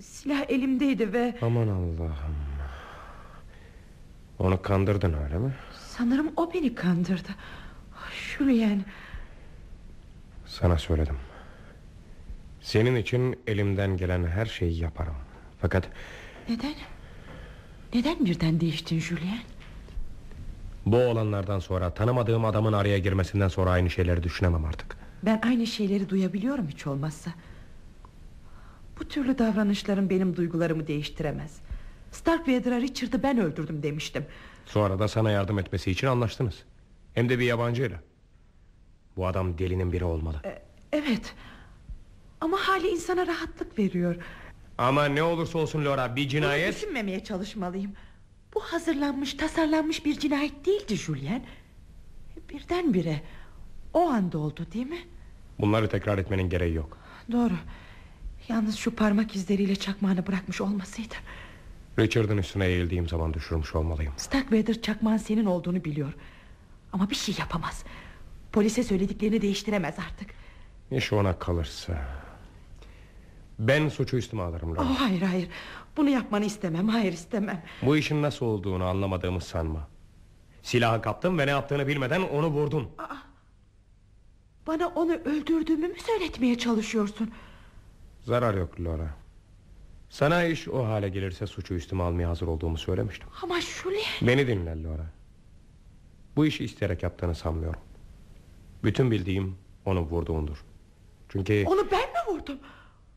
Speaker 4: Silah elimdeydi ve...
Speaker 9: Aman Allah'ım. Onu kandırdın öyle mi?
Speaker 4: Sanırım o beni kandırdı. Julian.
Speaker 9: Sana söyledim. Senin için elimden gelen her şeyi yaparım. Fakat
Speaker 4: Neden? Neden birden değiştin Julian?
Speaker 9: Bu olanlardan sonra tanımadığım adamın araya girmesinden sonra aynı şeyleri düşünemem artık.
Speaker 4: Ben aynı şeyleri duyabiliyorum hiç olmazsa. Bu türlü davranışların benim duygularımı değiştiremez. Starkweather'a Richard'ı ben öldürdüm demiştim.
Speaker 9: Sonra da sana yardım etmesi için anlaştınız. Hem de bir yabancıyla. Bu adam delinin biri olmalı.
Speaker 4: Evet. Ama hali insana rahatlık veriyor.
Speaker 9: Ama ne olursa olsun Laura bir
Speaker 4: Bunu
Speaker 9: cinayet...
Speaker 4: düşünmemeye çalışmalıyım. Bu hazırlanmış, tasarlanmış bir cinayet değildi Julien. Birdenbire o anda oldu değil mi?
Speaker 9: Bunları tekrar etmenin gereği yok.
Speaker 4: Doğru. Yalnız şu parmak izleriyle çakmağını bırakmış olmasaydı.
Speaker 9: Richard'ın üstüne eğildiğim zaman düşürmüş olmalıyım.
Speaker 4: Starkweather çakmağın senin olduğunu biliyor. Ama bir şey yapamaz. Polise söylediklerini değiştiremez artık.
Speaker 9: İş ona kalırsa... Ben suçu üstüme alırım Laura.
Speaker 4: Oh, hayır hayır. Bunu yapmanı istemem. Hayır istemem.
Speaker 9: Bu işin nasıl olduğunu anlamadığımı sanma. Silahı kaptın ve ne yaptığını bilmeden onu vurdun.
Speaker 4: Bana onu öldürdüğümü mü söyletmeye çalışıyorsun?
Speaker 9: Zarar yok Laura. Sana iş o hale gelirse suçu üstüme almaya hazır olduğumu söylemiştim.
Speaker 4: Ama Julian...
Speaker 9: Beni dinle Laura. Bu işi isteyerek yaptığını sanmıyorum. Bütün bildiğim onu vurduğundur. Çünkü
Speaker 4: Onu ben mi vurdum?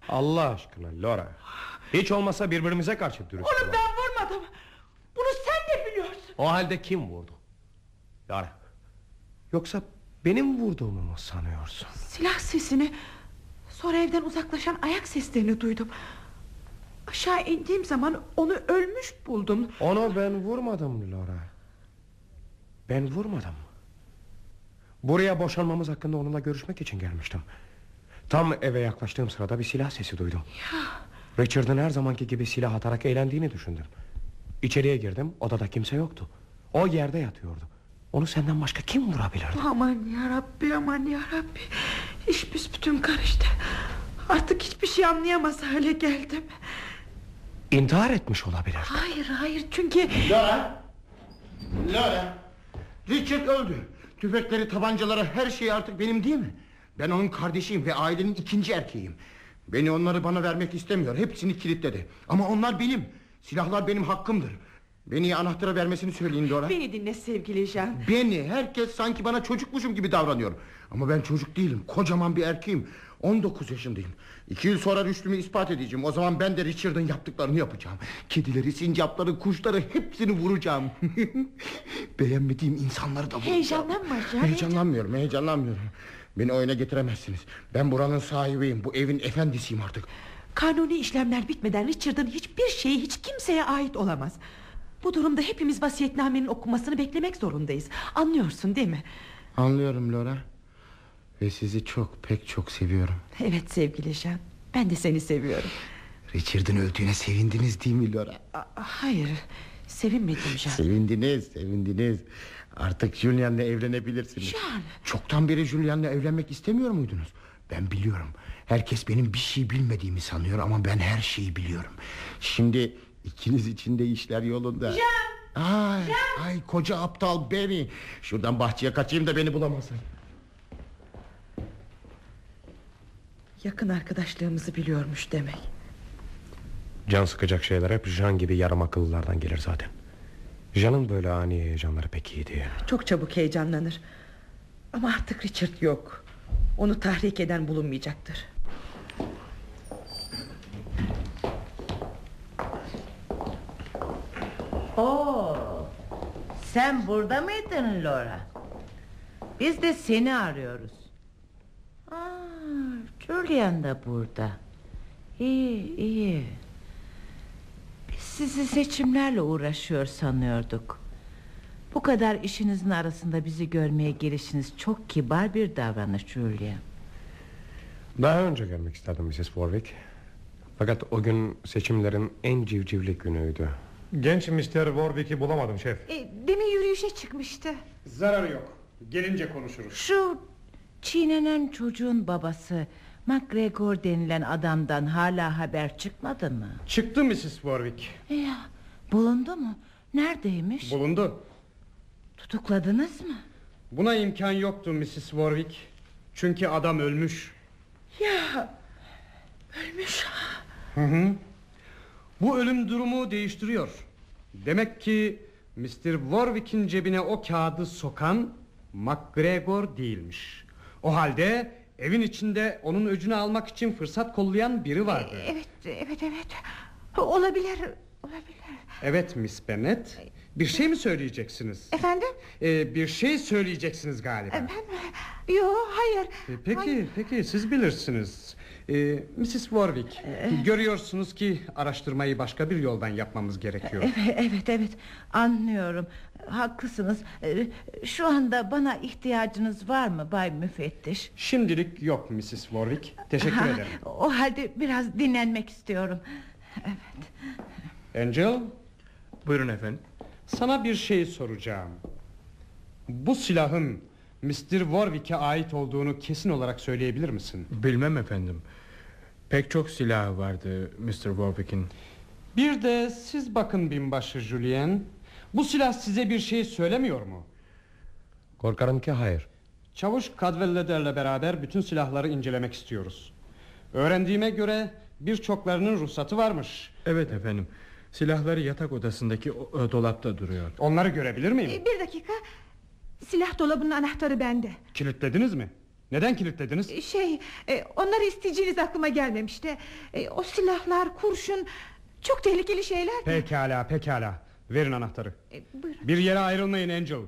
Speaker 9: Allah aşkına Laura. Hiç olmasa birbirimize karşı dürüst
Speaker 4: Onu
Speaker 9: olalım.
Speaker 4: ben vurmadım. Bunu sen de biliyorsun.
Speaker 9: O halde kim vurdu? Laura. Yoksa benim vurduğumu mu sanıyorsun?
Speaker 4: Silah sesini... Sonra evden uzaklaşan ayak seslerini duydum. Aşağı indiğim zaman onu ölmüş buldum.
Speaker 9: Onu ben vurmadım Laura. Ben vurmadım. Buraya boşanmamız hakkında onunla görüşmek için gelmiştim. Tam eve yaklaştığım sırada bir silah sesi duydum. Richard'ın her zamanki gibi silah atarak eğlendiğini düşündüm. İçeriye girdim, odada kimse yoktu. O yerde yatıyordu. Onu senden başka kim vurabilirdi?
Speaker 4: Aman yarabbi aman yarabbi. İş büsbütün karıştı. Artık hiçbir şey anlayamaz hale geldim.
Speaker 9: İntihar etmiş olabilir.
Speaker 4: Hayır hayır çünkü...
Speaker 6: Laura. Laura. Richard öldü. Tüfekleri, tabancaları, her şey artık benim değil mi? Ben onun kardeşiyim ve ailenin ikinci erkeğiyim. Beni onları bana vermek istemiyor. Hepsini kilitledi. Ama onlar benim. Silahlar benim hakkımdır. Beni anahtara vermesini söyleyin Laura.
Speaker 4: Beni dinle sevgili Jean.
Speaker 6: Beni herkes sanki bana çocukmuşum gibi davranıyor. Ama ben çocuk değilim. Kocaman bir erkeğim. 19 yaşındayım. İki yıl sonra rüştümü ispat edeceğim. O zaman ben de Richard'ın yaptıklarını yapacağım. Kedileri, sincapları, kuşları hepsini vuracağım. Beğenmediğim insanları da vuracağım.
Speaker 4: Heyecanlanma Jean.
Speaker 6: Heyecanlanmıyorum, heyecanlanmıyorum. Beni oyuna getiremezsiniz. Ben buranın sahibiyim. Bu evin efendisiyim artık.
Speaker 4: Kanuni işlemler bitmeden Richard'ın hiçbir şeyi hiç kimseye ait olamaz. Bu durumda hepimiz vasiyetnamenin okunmasını beklemek zorundayız. Anlıyorsun değil mi?
Speaker 6: Anlıyorum Laura. Ve sizi çok pek çok seviyorum.
Speaker 4: Evet sevgili Jean. Ben de seni seviyorum.
Speaker 6: Richard'ın öldüğüne sevindiniz değil mi Laura?
Speaker 4: A- hayır. Sevinmedim Jean.
Speaker 6: Sevindiniz, sevindiniz. Artık Julian'la evlenebilirsiniz.
Speaker 4: Jean.
Speaker 6: Çoktan beri Julian'la evlenmek istemiyor muydunuz? Ben biliyorum. Herkes benim bir şey bilmediğimi sanıyor ama ben her şeyi biliyorum. Şimdi ikiniz için de işler yolunda.
Speaker 5: Jean!
Speaker 6: Ay, ay koca aptal beni. Şuradan bahçeye kaçayım da beni bulamasın.
Speaker 4: Yakın arkadaşlığımızı biliyormuş demek.
Speaker 9: Can sıkacak şeyler hep Jean gibi yarım akıllılardan gelir zaten. Jean'ın böyle ani heyecanları pek iyiydi.
Speaker 4: Çok çabuk heyecanlanır. Ama artık Richard yok. Onu tahrik eden bulunmayacaktır.
Speaker 7: Oo, sen burada mıydın Laura? Biz de seni arıyoruz. Aa, Julian da burada. İyi iyi. Sizi seçimlerle uğraşıyor sanıyorduk. Bu kadar işinizin arasında bizi görmeye gelişiniz çok kibar bir davranış Julian.
Speaker 9: Daha önce gelmek isterdim Mrs. Warwick. Fakat o gün seçimlerin en civcivli günüydü.
Speaker 10: Genç Mr. Warwick'i bulamadım şef.
Speaker 5: E, demin yürüyüşe çıkmıştı.
Speaker 8: Zararı yok. Gelince konuşuruz.
Speaker 7: Şu çiğnenen çocuğun babası MacGregor denilen adamdan hala haber çıkmadı mı?
Speaker 8: Çıktı Mrs. Warwick.
Speaker 7: E Ya, bulundu mu? Neredeymiş?
Speaker 8: Bulundu.
Speaker 7: Tutukladınız mı?
Speaker 8: Buna imkan yoktu Mrs. Warwick. Çünkü adam ölmüş.
Speaker 4: Ya ölmüş.
Speaker 8: Hı hı. Bu ölüm durumu değiştiriyor. Demek ki Mr. Warwick'in cebine o kağıdı sokan MacGregor değilmiş. O halde evin içinde onun öcünü almak için fırsat kollayan biri vardı.
Speaker 5: Evet evet evet. Olabilir olabilir.
Speaker 8: Evet Miss Bennet. Bir şey mi söyleyeceksiniz?
Speaker 5: Efendim?
Speaker 8: Ee, bir şey söyleyeceksiniz galiba.
Speaker 5: Ben mi? Yok hayır.
Speaker 8: E, Peki
Speaker 5: Hayır.
Speaker 8: peki siz bilirsiniz. Ee, Mrs. Warwick görüyorsunuz ki araştırmayı başka bir yoldan yapmamız gerekiyor.
Speaker 7: Evet evet evet anlıyorum haklısınız Ee, Şu anda bana ihtiyacınız var mı Bay Müfettiş
Speaker 8: Şimdilik yok Mrs. Warwick. Teşekkür
Speaker 7: Ha,
Speaker 8: ederim.
Speaker 7: O halde biraz dinlenmek istiyorum Evet
Speaker 8: Angel
Speaker 10: Buyurun efendim.
Speaker 8: sana bir şey soracağım. Bu silahın Mr. Warwick'e ait olduğunu kesin olarak söyleyebilir misin?
Speaker 10: Bilmem efendim. Pek çok silahı vardı Mr. Warwick'in.
Speaker 8: Bir de siz bakın binbaşı Julien. Bu silah size bir şey söylemiyor mu?
Speaker 9: Korkarım ki hayır.
Speaker 8: Çavuş Cadwallader'le beraber bütün silahları incelemek istiyoruz. Öğrendiğime göre birçoklarının ruhsatı varmış.
Speaker 10: Evet efendim. Silahları yatak odasındaki o- o dolapta duruyor.
Speaker 8: Onları görebilir miyim?
Speaker 5: E, Bir dakika. Silah dolabının anahtarı bende.
Speaker 8: Kilitlediniz mi? Neden kilitlediniz?
Speaker 5: E, Şey, e, onları isteyeceğiniz aklıma gelmemişti. E, O silahlar, kurşun çok tehlikeli şeyler.
Speaker 8: Pekala pekala. Verin anahtarı.
Speaker 5: E, Buyurun.
Speaker 8: Bir yere ayrılmayın Angel.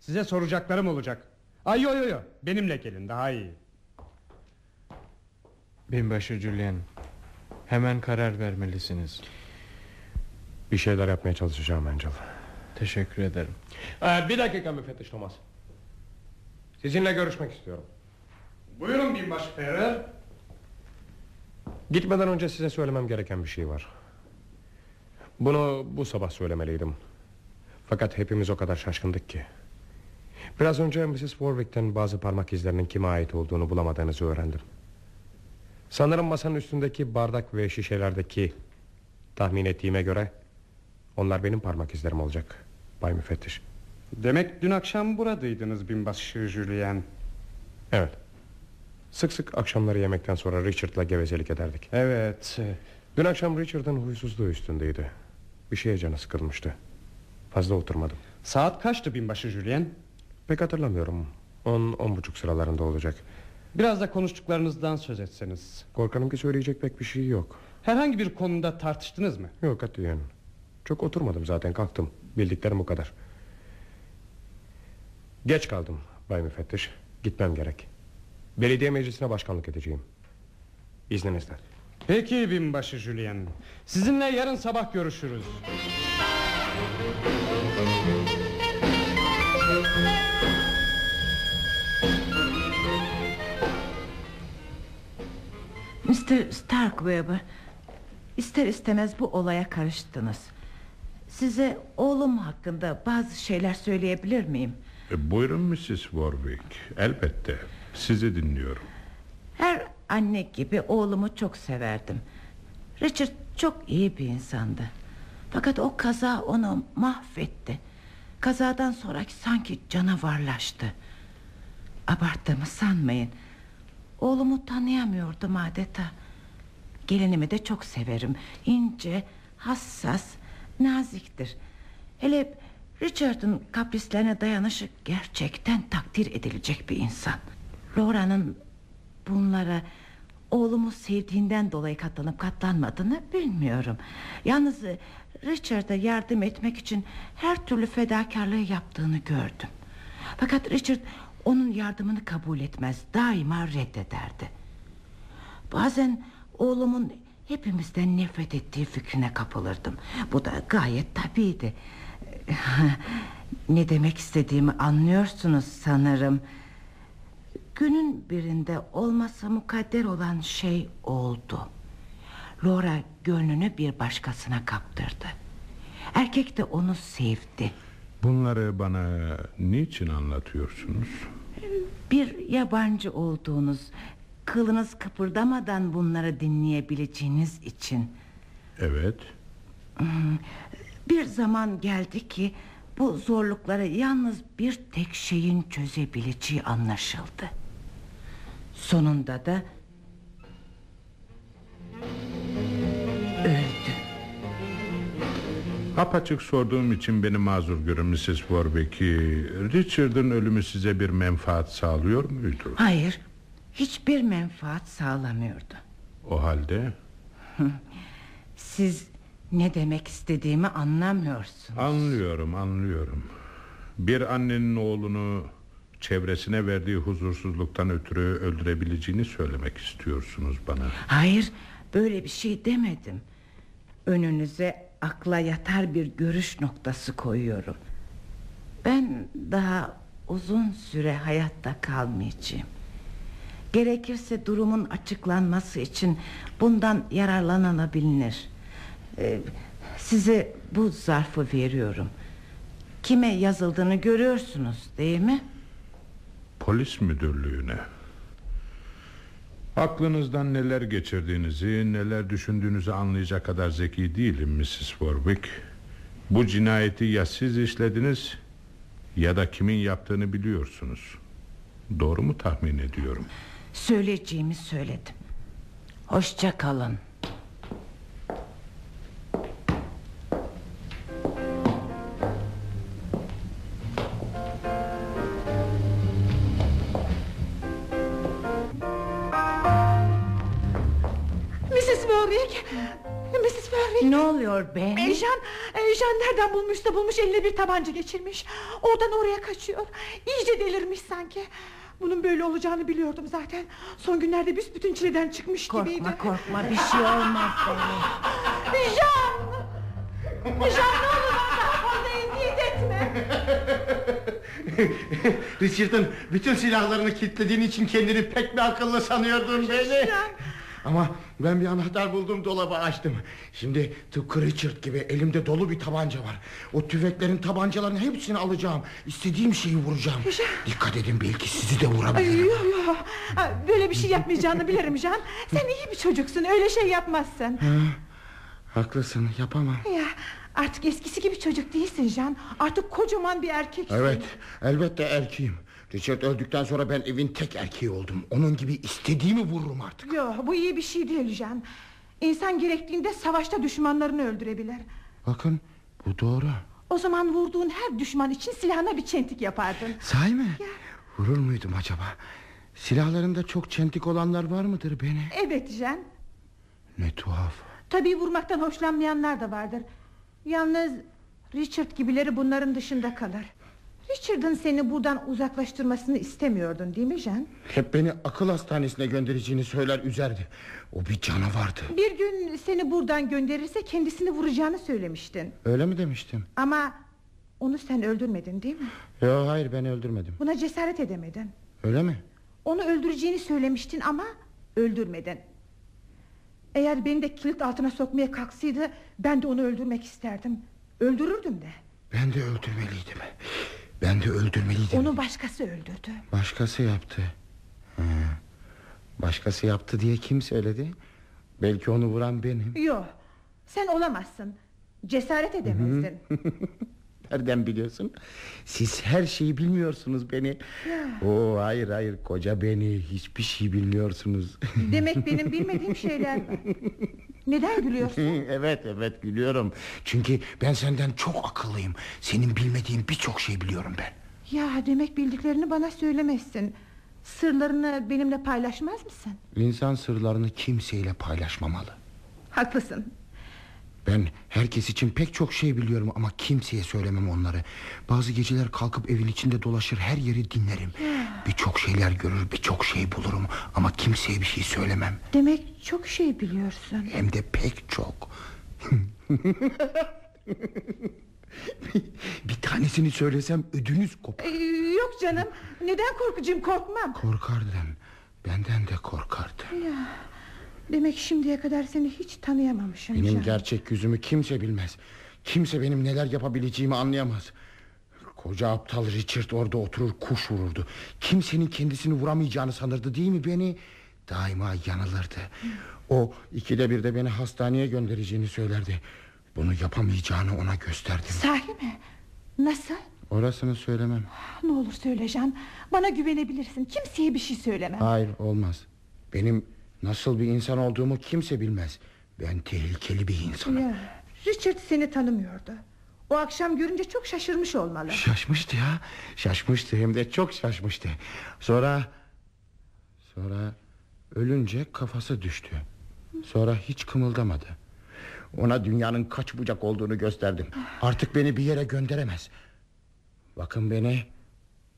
Speaker 8: Size soracaklarım olacak. Ay yo yo yo. Benimle gelin daha iyi.
Speaker 10: Binbaşı Julian. Hemen karar vermelisiniz.
Speaker 9: Bir şeyler yapmaya çalışacağım Angel.
Speaker 10: Teşekkür ederim.
Speaker 9: Ee, bir dakika müfettiş Thomas. Sizinle görüşmek istiyorum.
Speaker 8: Buyurun binbaşı Ferrer.
Speaker 9: Gitmeden önce size söylemem gereken bir şey var. Bunu bu sabah söylemeliydim. Fakat hepimiz o kadar şaşkındık ki. Biraz önce Mrs. Warwick'ten bazı parmak izlerinin kime ait olduğunu bulamadığınızı öğrendim. Sanırım masanın üstündeki bardak ve şişelerdeki tahmin ettiğime göre onlar benim parmak izlerim olacak. Bay müfettiş.
Speaker 8: Demek dün akşam buradaydınız binbaşı Julien.
Speaker 9: Evet. Sık sık akşamları yemekten sonra Richard'la gevezelik ederdik.
Speaker 8: Evet.
Speaker 9: Dün akşam Richard'ın huysuzluğu üstündeydi. Bir şeye canı sıkılmıştı. Fazla oturmadım.
Speaker 8: Saat kaçtı binbaşı Julien?
Speaker 9: Pek hatırlamıyorum. On, on buçuk sıralarında olacak.
Speaker 8: Biraz da konuştuklarınızdan söz etseniz.
Speaker 9: Korkarım ki söyleyecek pek bir şey yok.
Speaker 8: Herhangi bir konuda tartıştınız mı?
Speaker 9: Yok katiyen. Çok oturmadım zaten kalktım. Bildiklerim bu kadar. Geç kaldım Bay Müfettiş. Gitmem gerek. Belediye meclisine başkanlık edeceğim. İzninizle.
Speaker 8: Peki binbaşı Julien. Sizinle yarın sabah görüşürüz.
Speaker 7: Mr. Starkweber ister istemez bu olaya karıştınız Size oğlum hakkında bazı şeyler söyleyebilir miyim?
Speaker 3: E, buyurun Mrs. Warwick. Elbette. Sizi dinliyorum.
Speaker 7: Her anne gibi oğlumu çok severdim Richard çok iyi bir insandı Fakat o kaza onu mahvetti Kazadan sonraki sanki canavarlaştı Abarttığımı sanmayın Oğlumu tanıyamıyordum adeta Gelinimi de çok severim. İnce, hassas, naziktir. Hele Richard'ın kaprislerine dayanışı gerçekten takdir edilecek bir insan. Laura'nın bunlara oğlumu sevdiğinden dolayı katlanıp katlanmadığını bilmiyorum. Yalnız e, Richard'a yardım etmek için her türlü fedakarlığı yaptığını gördüm. Fakat Richard onun yardımını kabul etmez, daima reddederdi. Bazen oğlumun hepimizden nefret ettiği fikrine kapılırdım. Bu da gayet tabiiydi. ne demek istediğimi anlıyorsunuz sanırım. Günün birinde olmasa mukadder olan şey oldu. Laura gönlünü bir başkasına kaptırdı. Erkek de onu sevdi.
Speaker 3: Bunları bana niçin anlatıyorsunuz?
Speaker 7: Bir yabancı olduğunuz, kılınız kıpırdamadan bunları dinleyebileceğiniz için.
Speaker 3: Evet.
Speaker 7: Hmm, Bir zaman geldi ki bu zorlukları yalnız bir tek şeyin çözebileceği anlaşıldı. Sonunda da öldü.
Speaker 3: Apaçık sorduğum için beni mazur görün Mrs. Warwick. Richard'ın ölümü size bir menfaat sağlıyor muydu?
Speaker 7: Hayır, hiçbir menfaat sağlamıyordu.
Speaker 3: O halde
Speaker 7: Siz ne demek istediğimi anlamıyorsun.
Speaker 3: anlıyorum anlıyorum. Bir annenin oğlunu çevresine verdiği huzursuzluktan ötürü öldürebileceğini söylemek istiyorsunuz bana.
Speaker 7: Hayır, böyle bir şey demedim. Önünüze akla yatar bir görüş noktası koyuyorum. Ben daha uzun süre hayatta kalmayacağım. Gerekirse durumun açıklanması için bundan yararlanılabilir. Ee, size bu zarfı veriyorum. Kime yazıldığını görüyorsunuz değil mi?
Speaker 3: Polis müdürlüğüne. Aklınızdan neler geçirdiğinizi, neler düşündüğünüzü anlayacak kadar zeki değilim Mrs. Warwick. Bu cinayeti ya siz işlediniz ya da kimin yaptığını biliyorsunuz. Doğru mu tahmin ediyorum?
Speaker 7: Söyleyeceğimi söyledim. Hoşça kalın. Oluyor ben?
Speaker 5: E, Jean, e, Jean nereden bulmuşsa bulmuş eline bir tabanca geçirmiş. Oradan oraya kaçıyor. İyice delirmiş sanki. Bunun böyle olacağını biliyordum zaten. Son günlerde büsbütün çileden çıkmış
Speaker 7: Korkma
Speaker 5: gibiydi.
Speaker 7: korkma bir şey olmaz sana.
Speaker 5: Jean! Jean ne olur bana daha fazla eziyet etme.
Speaker 6: Richard'ın bütün silahlarını kilitlediğin için kendini pek mi akıllı sanıyordun beni?
Speaker 5: Jean.
Speaker 6: Ama ben bir anahtar buldum dolabı açtım. Şimdi tıpkı Richard gibi elimde dolu bir tabanca var. O tüfeklerin tabancalarının hepsini alacağım. İstediğim şeyi vuracağım. Dikkat edin belki sizi de vurabilirim.
Speaker 5: Yok yok. Ha, Böyle bir şey yapmayacağını bilirim Jean. Sen iyi bir çocuksun öyle şey yapmazsın.
Speaker 6: Haklısın yapamam.
Speaker 5: Ya artık eskisi gibi çocuk değilsin Jean. Artık kocaman bir erkeksin.
Speaker 6: Evet elbette erkeğim. Richard öldükten sonra ben evin tek erkeği oldum. Onun gibi istediğimi vururum artık.
Speaker 5: Yok bu iyi bir şey değil Jean. İnsan gerektiğinde savaşta düşmanlarını öldürebilir.
Speaker 6: Bakın bu doğru.
Speaker 5: O zaman vurduğun her düşman için silahına bir çentik yapardın.
Speaker 6: Sahi mi? Vurur muydum acaba? Silahlarında çok çentik olanlar var mıdır beni?
Speaker 5: Evet Jean.
Speaker 6: Ne tuhaf.
Speaker 5: Tabii vurmaktan hoşlanmayanlar da vardır. Yalnız Richard gibileri bunların dışında kalır. Richard'ın seni buradan uzaklaştırmasını istemiyordun değil mi Jean?
Speaker 6: Hep beni akıl hastanesine göndereceğini söyler üzerdi. O bir canavardı.
Speaker 5: Bir gün seni buradan gönderirse kendisini vuracağını söylemiştin.
Speaker 6: Öyle mi demiştim?
Speaker 5: Ama onu sen öldürmedin değil mi?
Speaker 6: Yok hayır ben öldürmedim.
Speaker 5: Buna cesaret edemedin.
Speaker 6: Öyle mi?
Speaker 5: Onu öldüreceğini söylemiştin ama öldürmedin. Eğer beni de kilit altına sokmaya kalksaydı ben de onu öldürmek isterdim. Öldürürdüm de.
Speaker 6: Ben de öldürmeliydim. Ben de öldürmeliydim.
Speaker 5: Onu başkası öldürdü.
Speaker 6: Başkası yaptı. Ha. Başkası yaptı diye kim söyledi? Belki onu vuran benim.
Speaker 5: Yok sen olamazsın. Cesaret edemezdin.
Speaker 6: Nereden biliyorsun? Siz her şeyi bilmiyorsunuz beni. Oo hayır hayır koca beni hiçbir şey bilmiyorsunuz.
Speaker 5: Demek benim bilmediğim şeyler var. Neden gülüyorsun?
Speaker 6: evet evet gülüyorum. Çünkü ben senden çok akıllıyım. Senin bilmediğin birçok şey biliyorum ben.
Speaker 5: Ya demek bildiklerini bana söylemezsin. Sırlarını benimle paylaşmaz mısın?
Speaker 6: İnsan sırlarını kimseyle paylaşmamalı.
Speaker 5: Haklısın.
Speaker 6: Ben herkes için pek çok şey biliyorum ama kimseye söylemem onları. Bazı geceler kalkıp evin içinde dolaşır her yeri dinlerim. Birçok şeyler görür birçok şey bulurum ama kimseye bir şey söylemem.
Speaker 5: Demek çok şey biliyorsun.
Speaker 6: Hem de pek çok. bir tanesini söylesem ödünüz kopar.
Speaker 5: Ee, yok canım. Neden korkucuyum korkmam.
Speaker 6: Korkardın. Benden de korkardı.
Speaker 5: Ya, demek şimdiye kadar seni hiç tanıyamamışım.
Speaker 6: Benim
Speaker 5: canım.
Speaker 6: gerçek yüzümü kimse bilmez. Kimse benim neler yapabileceğimi anlayamaz. Koca aptal Richard orada oturur kuş vururdu. Kimsenin kendisini vuramayacağını sanırdı değil mi beni? Daima yanılırdı. O ikide bir de beni hastaneye göndereceğini söylerdi. Bunu yapamayacağını ona gösterdim.
Speaker 5: Sahi mi? Nasıl?
Speaker 6: Orasını söylemem.
Speaker 5: Ne olur söyle Can. Bana güvenebilirsin. Kimseye bir şey söylemem.
Speaker 6: Hayır olmaz. Benim nasıl bir insan olduğumu kimse bilmez. Ben tehlikeli bir insanım.
Speaker 5: Ya, Richard seni tanımıyordu. O akşam görünce çok şaşırmış olmalı.
Speaker 6: Şaşmıştı ya. Şaşmıştı hem de çok şaşmıştı. Sonra... Sonra ölünce kafası düştü. Sonra hiç kımıldamadı. Ona dünyanın kaç bucak olduğunu gösterdim. Artık beni bir yere gönderemez. Bakın beni.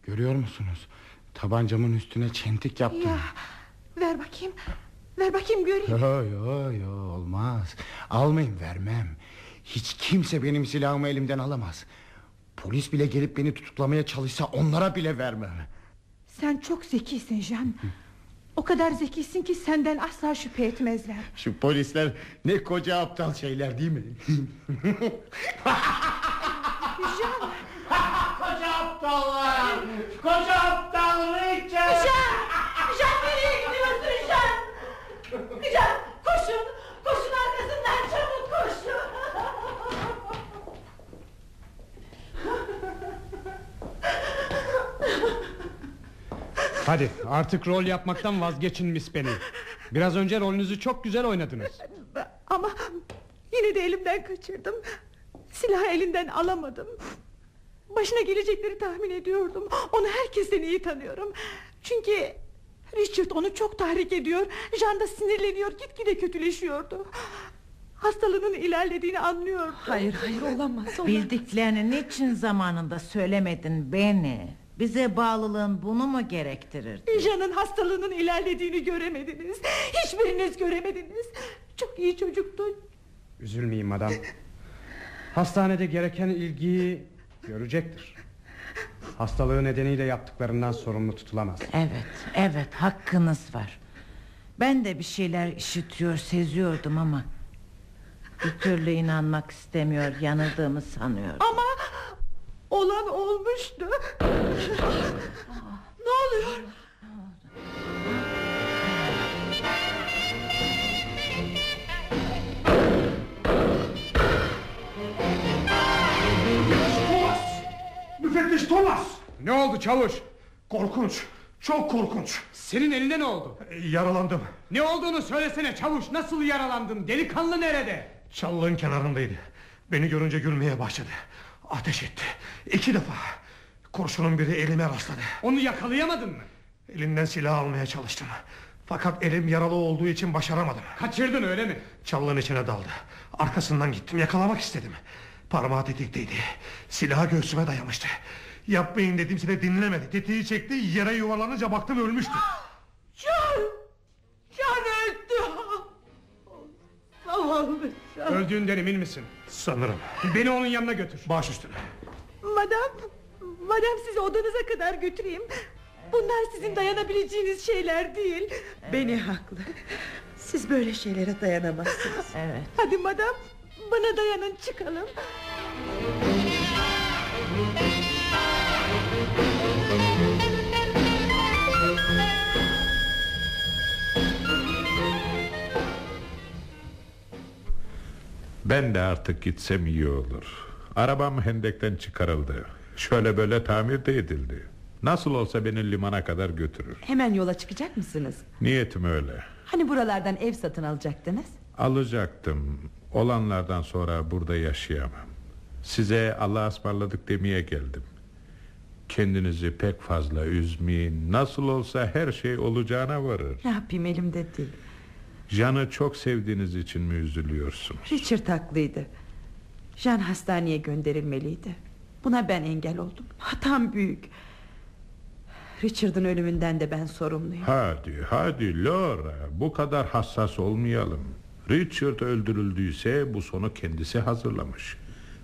Speaker 6: Görüyor musunuz? Tabancamın üstüne çentik yaptım.
Speaker 5: Ya, ver bakayım. Ver bakayım göreyim.
Speaker 6: Yo yo yo olmaz. Almayın vermem. Hiç kimse benim silahımı elimden alamaz. Polis bile gelip beni tutuklamaya çalışsa onlara bile vermem.
Speaker 5: Sen çok zekisin Can. O kadar zekisin ki senden asla şüphe etmezler.
Speaker 6: Şu polisler ne koca aptal şeyler değil mi?
Speaker 5: Can.
Speaker 11: Koca aptallar! Koca aptal Richard!
Speaker 5: Can! Can nereye gidiyorsun Can? Can koşun! Koşun arkasından çabuk koşun!
Speaker 8: Hadi artık rol yapmaktan vazgeçin Miss Penny. Biraz önce rolünüzü çok güzel oynadınız.
Speaker 5: Ama yine de elimden kaçırdım. Silahı elinden alamadım. Başına gelecekleri tahmin ediyordum. Onu herkesten iyi tanıyorum. Çünkü Richard onu çok tahrik ediyor. Jean da sinirleniyor, gitgide kötüleşiyordu. Hastalığının ilerlediğini anlıyordu.
Speaker 4: Hayır hayır olamaz, olamaz.
Speaker 7: Bildiklerini niçin zamanında söylemedin beni? Bize bağlılığın bunu mu gerektirir?
Speaker 5: Jean'ın hastalığının ilerlediğini göremediniz. Hiçbiriniz göremediniz. Çok iyi çocuktu.
Speaker 8: Üzülmeyin madam. Hastanede gereken ilgiyi görecektir. Hastalığı nedeniyle yaptıklarından sorumlu tutulamaz.
Speaker 7: Evet, evet hakkınız var. Ben de bir şeyler işitiyor, seziyordum ama... ...bir türlü inanmak istemiyor, yanıldığımı sanıyorum.
Speaker 5: Ama olan olmuştu. ne oluyor?
Speaker 12: Müfettiş Thomas!
Speaker 8: Ne oldu çavuş?
Speaker 12: Korkunç, çok korkunç.
Speaker 8: Senin eline ne oldu?
Speaker 12: Yaralandım.
Speaker 8: Ne olduğunu söylesene çavuş. Nasıl yaralandın? Delikanlı nerede?
Speaker 12: Çalılığın kenarındaydı. Beni görünce gülmeye başladı. Ateş etti. İki defa. Kurşunun biri elime rastladı.
Speaker 8: Onu yakalayamadın mı?
Speaker 12: Elinden silah almaya çalıştım. Fakat elim yaralı olduğu için başaramadım.
Speaker 8: Kaçırdın öyle mi?
Speaker 12: Çalının içine daldı. Arkasından gittim yakalamak istedim. Parmağı tetikteydi. Silahı göğsüme dayamıştı. Yapmayın dediğimse de dinlemedi. Tetiği çekti yere yuvarlanınca baktım ölmüştü.
Speaker 5: Can! Can öldü! Zavallı Can.
Speaker 8: Öldüğünden emin misin?
Speaker 12: Sanırım.
Speaker 8: Beni onun yanına götür.
Speaker 12: Baş üstüne.
Speaker 5: Madam, madam sizi odanıza kadar götüreyim. Bunlar sizin dayanabileceğiniz şeyler değil.
Speaker 4: Beni haklı. Siz böyle şeylere dayanamazsınız.
Speaker 7: Evet.
Speaker 5: Hadi madam, bana dayanın çıkalım.
Speaker 3: Ben de artık gitsem iyi olur. Arabam hendekten çıkarıldı. Şöyle böyle tamir de edildi. Nasıl olsa beni limana kadar götürür.
Speaker 4: Hemen yola çıkacak mısınız?
Speaker 3: Niyetim öyle.
Speaker 4: Hani buralardan ev satın alacaktınız?
Speaker 3: Alacaktım. Olanlardan sonra burada yaşayamam. Size Allah'a ısmarladık demeye geldim. Kendinizi pek fazla üzmeyin. Nasıl olsa her şey olacağına varır.
Speaker 4: Ne yapayım elimde değil.
Speaker 3: Can'ı çok sevdiğiniz için mi üzülüyorsun?
Speaker 4: Richard haklıydı. Jean hastaneye gönderilmeliydi. Buna ben engel oldum. Hatam büyük. Richard'ın ölümünden de ben sorumluyum.
Speaker 3: Hadi hadi Laura bu kadar hassas olmayalım. Richard öldürüldüyse bu sonu kendisi hazırlamış.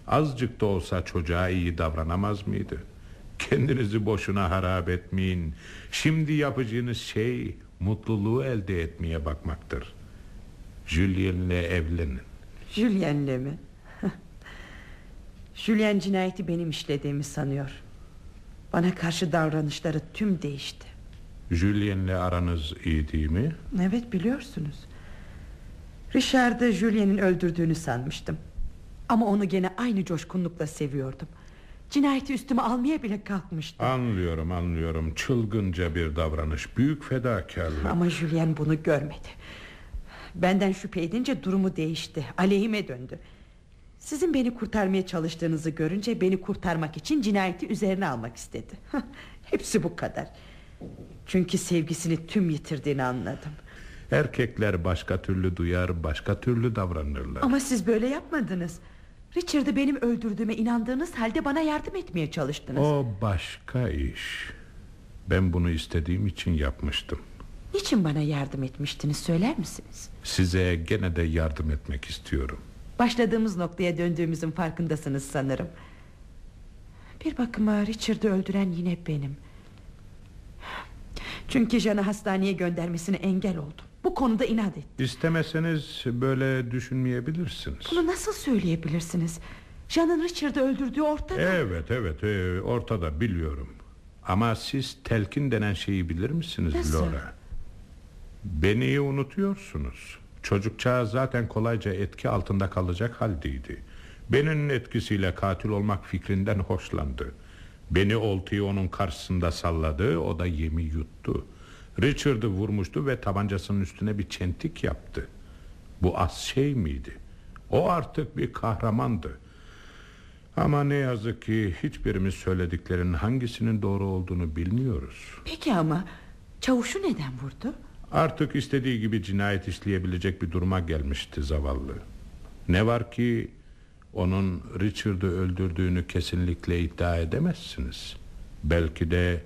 Speaker 3: Azıcık da olsa çocuğa iyi davranamaz mıydı? Kendinizi boşuna harap etmeyin. Şimdi yapacağınız şey mutluluğu elde etmeye bakmaktır. Julien'le evlenin.
Speaker 4: Julien'le mi? Julien cinayeti benim işlediğimi sanıyor. Bana karşı davranışları tüm değişti.
Speaker 3: Julien'le aranız iyi değil mi?
Speaker 4: Evet biliyorsunuz. Richard'ı Julien'in öldürdüğünü sanmıştım. Ama onu gene aynı coşkunlukla seviyordum. Cinayeti üstüme almaya bile kalkmıştı.
Speaker 3: Anlıyorum anlıyorum çılgınca bir davranış büyük fedakarlık
Speaker 4: Ama Julien bunu görmedi. Benden şüphe edince durumu değişti. Aleyhime döndü. Sizin beni kurtarmaya çalıştığınızı görünce beni kurtarmak için cinayeti üzerine almak istedi. Hepsi bu kadar. Çünkü sevgisini tüm yitirdiğini anladım.
Speaker 3: Erkekler başka türlü duyar başka türlü davranırlar
Speaker 4: Ama siz böyle yapmadınız. Richard'ı benim öldürdüğüme inandığınız halde bana yardım etmeye çalıştınız.
Speaker 3: O başka iş Ben bunu istediğim için yapmıştım
Speaker 4: Niçin bana yardım etmiştiniz söyler misiniz?
Speaker 3: Size gene de yardım etmek istiyorum
Speaker 4: Başladığımız noktaya döndüğümüzün farkındasınız sanırım. Bir bakıma Richard'ı öldüren yine benim. Çünkü Jan'ı hastaneye göndermesine engel oldum. Bu konuda inat ettim.
Speaker 3: İstemeseniz böyle düşünmeyebilirsiniz
Speaker 4: Bunu nasıl söyleyebilirsiniz? Jan'ın Richard'ı öldürdüğü ortada.
Speaker 3: Evet evet e, ortada biliyorum Ama siz telkin denen şeyi bilir misiniz
Speaker 4: Nasıl?
Speaker 3: Laura? Beni unutuyorsunuz Çocukça zaten kolayca etki altında kalacak haldeydi Benim etkisiyle katil olmak fikrinden hoşlandı Beni oltayı onun karşısında salladı O da yemi yuttu Richard'ı vurmuştu ve tabancasının üstüne bir çentik yaptı Bu az şey miydi? O artık bir kahramandı Ama ne yazık ki hiçbirimiz söylediklerinin hangisinin doğru olduğunu bilmiyoruz
Speaker 4: Peki ama çavuşu neden vurdu?
Speaker 3: Artık istediği gibi cinayet işleyebilecek bir duruma gelmişti zavallı. Ne var ki onun Richard'ı öldürdüğünü kesinlikle iddia edemezsiniz. Belki de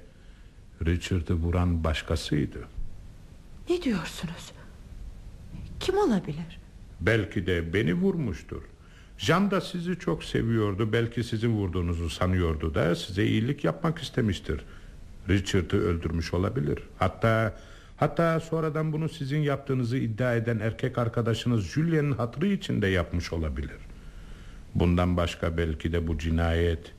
Speaker 3: Richard'ı vuran başkasıydı.
Speaker 4: Ne diyorsunuz? Kim olabilir?
Speaker 3: Belki de beni vurmuştur. Jean da sizi çok seviyordu. Belki sizin vurduğunuzu sanıyordu da size iyilik yapmak istemiştir. Richard'ı öldürmüş olabilir. Hatta hatta sonradan bunu sizin yaptığınızı iddia eden erkek arkadaşınız Julien'in hatırı için de yapmış olabilir. Bundan başka belki de bu cinayet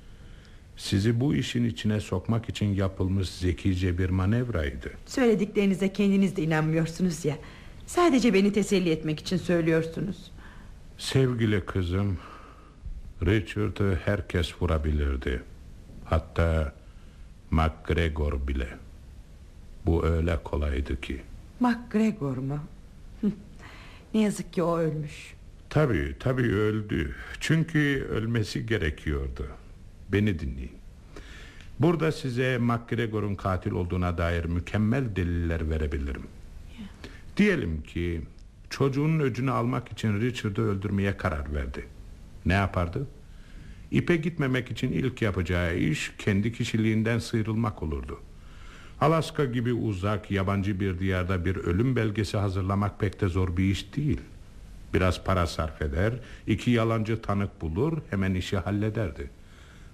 Speaker 3: sizi bu işin içine sokmak için yapılmış zekice bir manevraydı.
Speaker 4: Söylediklerinize kendiniz de inanmıyorsunuz ya. Sadece beni teselli etmek için söylüyorsunuz.
Speaker 3: Sevgili kızım Richard'ı herkes vurabilirdi Hatta MacGregor bile Bu öyle kolaydı ki
Speaker 4: MacGregor mu? ne yazık ki o ölmüş.
Speaker 3: Tabii tabii öldü Çünkü ölmesi gerekiyordu Beni dinleyin Burada size MacGregor'un katil olduğuna dair mükemmel deliller verebilirim Diyelim ki çocuğunun öcünü almak için Richard'ı öldürmeye karar verdi. Ne yapardı? İpe gitmemek için ilk yapacağı iş kendi kişiliğinden sıyrılmak olurdu. Alaska gibi uzak yabancı bir diyarda bir ölüm belgesi hazırlamak pek de zor bir iş değil. Biraz para sarf eder, iki yalancı tanık bulur, hemen işi hallederdi.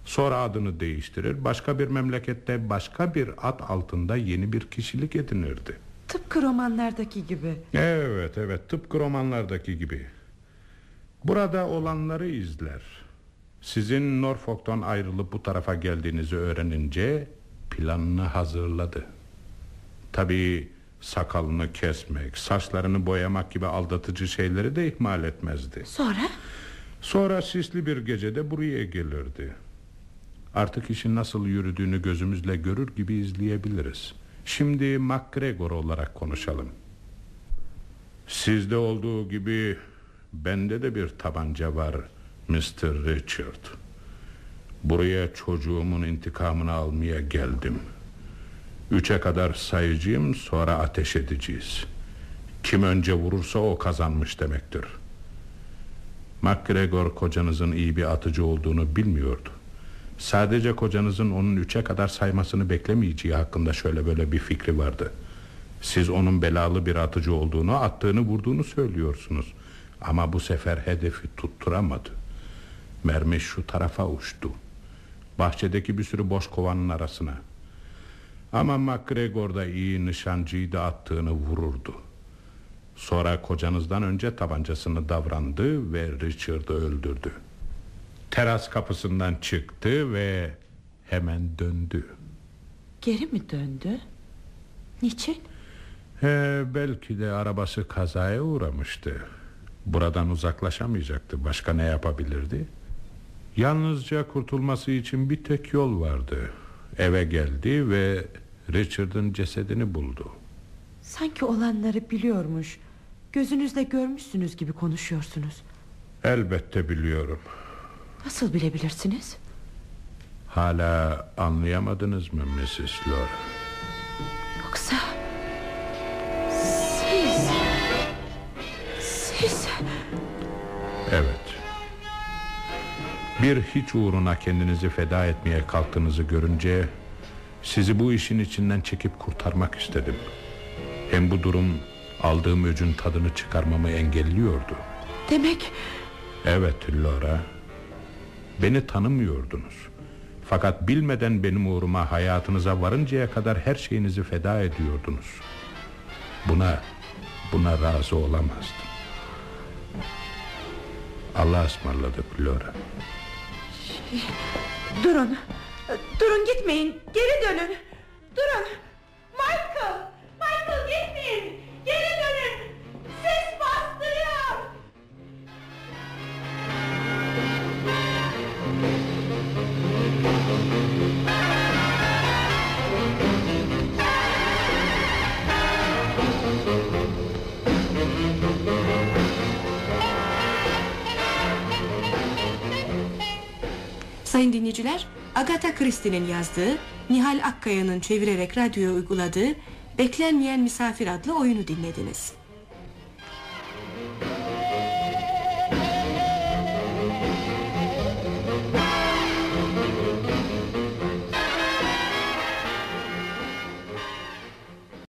Speaker 3: Sonra adını değiştirir, başka bir memlekette başka bir ad altında yeni bir kişilik edinirdi.
Speaker 4: Tıpkı romanlardaki gibi.
Speaker 3: Evet evet tıpkı romanlardaki gibi Burada olanları izler Sizin Norfolk'tan ayrılıp bu tarafa geldiğinizi öğrenince Planını hazırladı Tabii sakalını kesmek Saçlarını boyamak gibi aldatıcı şeyleri de ihmal etmezdi
Speaker 4: Sonra?
Speaker 3: Sonra sisli bir gecede buraya gelirdi. Artık işin nasıl yürüdüğünü gözümüzle görür gibi izleyebiliriz. Şimdi MacGregor olarak konuşalım. Sizde olduğu gibi bende de bir tabanca var Mr. Richard. Buraya çocuğumun intikamını almaya geldim. Üçe kadar sayacağım sonra ateş edeceğiz. Kim önce vurursa o kazanmış demektir. MacGregor kocanızın iyi bir atıcı olduğunu bilmiyordu. Sadece kocanızın onun üçe kadar saymasını beklemeyeceği hakkında şöyle böyle bir fikri vardı. Siz onun belalı bir atıcı olduğunu, attığını vurduğunu söylüyorsunuz. Ama bu sefer hedefi tutturamadı. Mermi şu tarafa uçtu. Bahçedeki bir sürü boş kovanın arasına. Ama MacGregor da iyi nişancıydı attığını vururdu. Sonra kocanızdan önce tabancasını davrandı ve Richard'ı öldürdü. Teras kapısından çıktı ve hemen döndü.
Speaker 4: Geri mi döndü? Niçin?
Speaker 3: He, belki de arabası kazaya uğramıştı. Buradan uzaklaşamayacaktı. Başka ne yapabilirdi? Yalnızca kurtulması için bir tek yol vardı. Eve geldi ve Richard'ın cesedini buldu.
Speaker 4: Sanki olanları biliyormuş. Gözünüzle görmüşsünüz gibi konuşuyorsunuz.
Speaker 3: Elbette biliyorum.
Speaker 4: Nasıl bilebilirsiniz?
Speaker 3: Hala anlayamadınız mı Mrs. Laura?
Speaker 4: Yoksa siz siz
Speaker 3: Evet. Bir hiç uğruna kendinizi feda etmeye kalktığınızı görünce sizi bu işin içinden çekip kurtarmak istedim. Hem bu durum aldığım öcün tadını çıkarmamı engelliyordu.
Speaker 4: demek
Speaker 3: Evet Laura. Beni tanımıyordunuz. Fakat bilmeden benim uğruma hayatınıza varıncaya kadar her şeyinizi feda ediyordunuz. Buna buna razı olamazdım. Allah'a ısmarladık Laura.
Speaker 4: durun. Durun gitmeyin. Geri dönün. Durun.
Speaker 5: Michael! Michael gitmeyin!
Speaker 1: Sayın dinleyiciler, Agatha Christie'nin yazdığı, Nihal Akkaya'nın çevirerek radyoya uyguladığı Beklenmeyen Misafir adlı oyunu dinlediniz.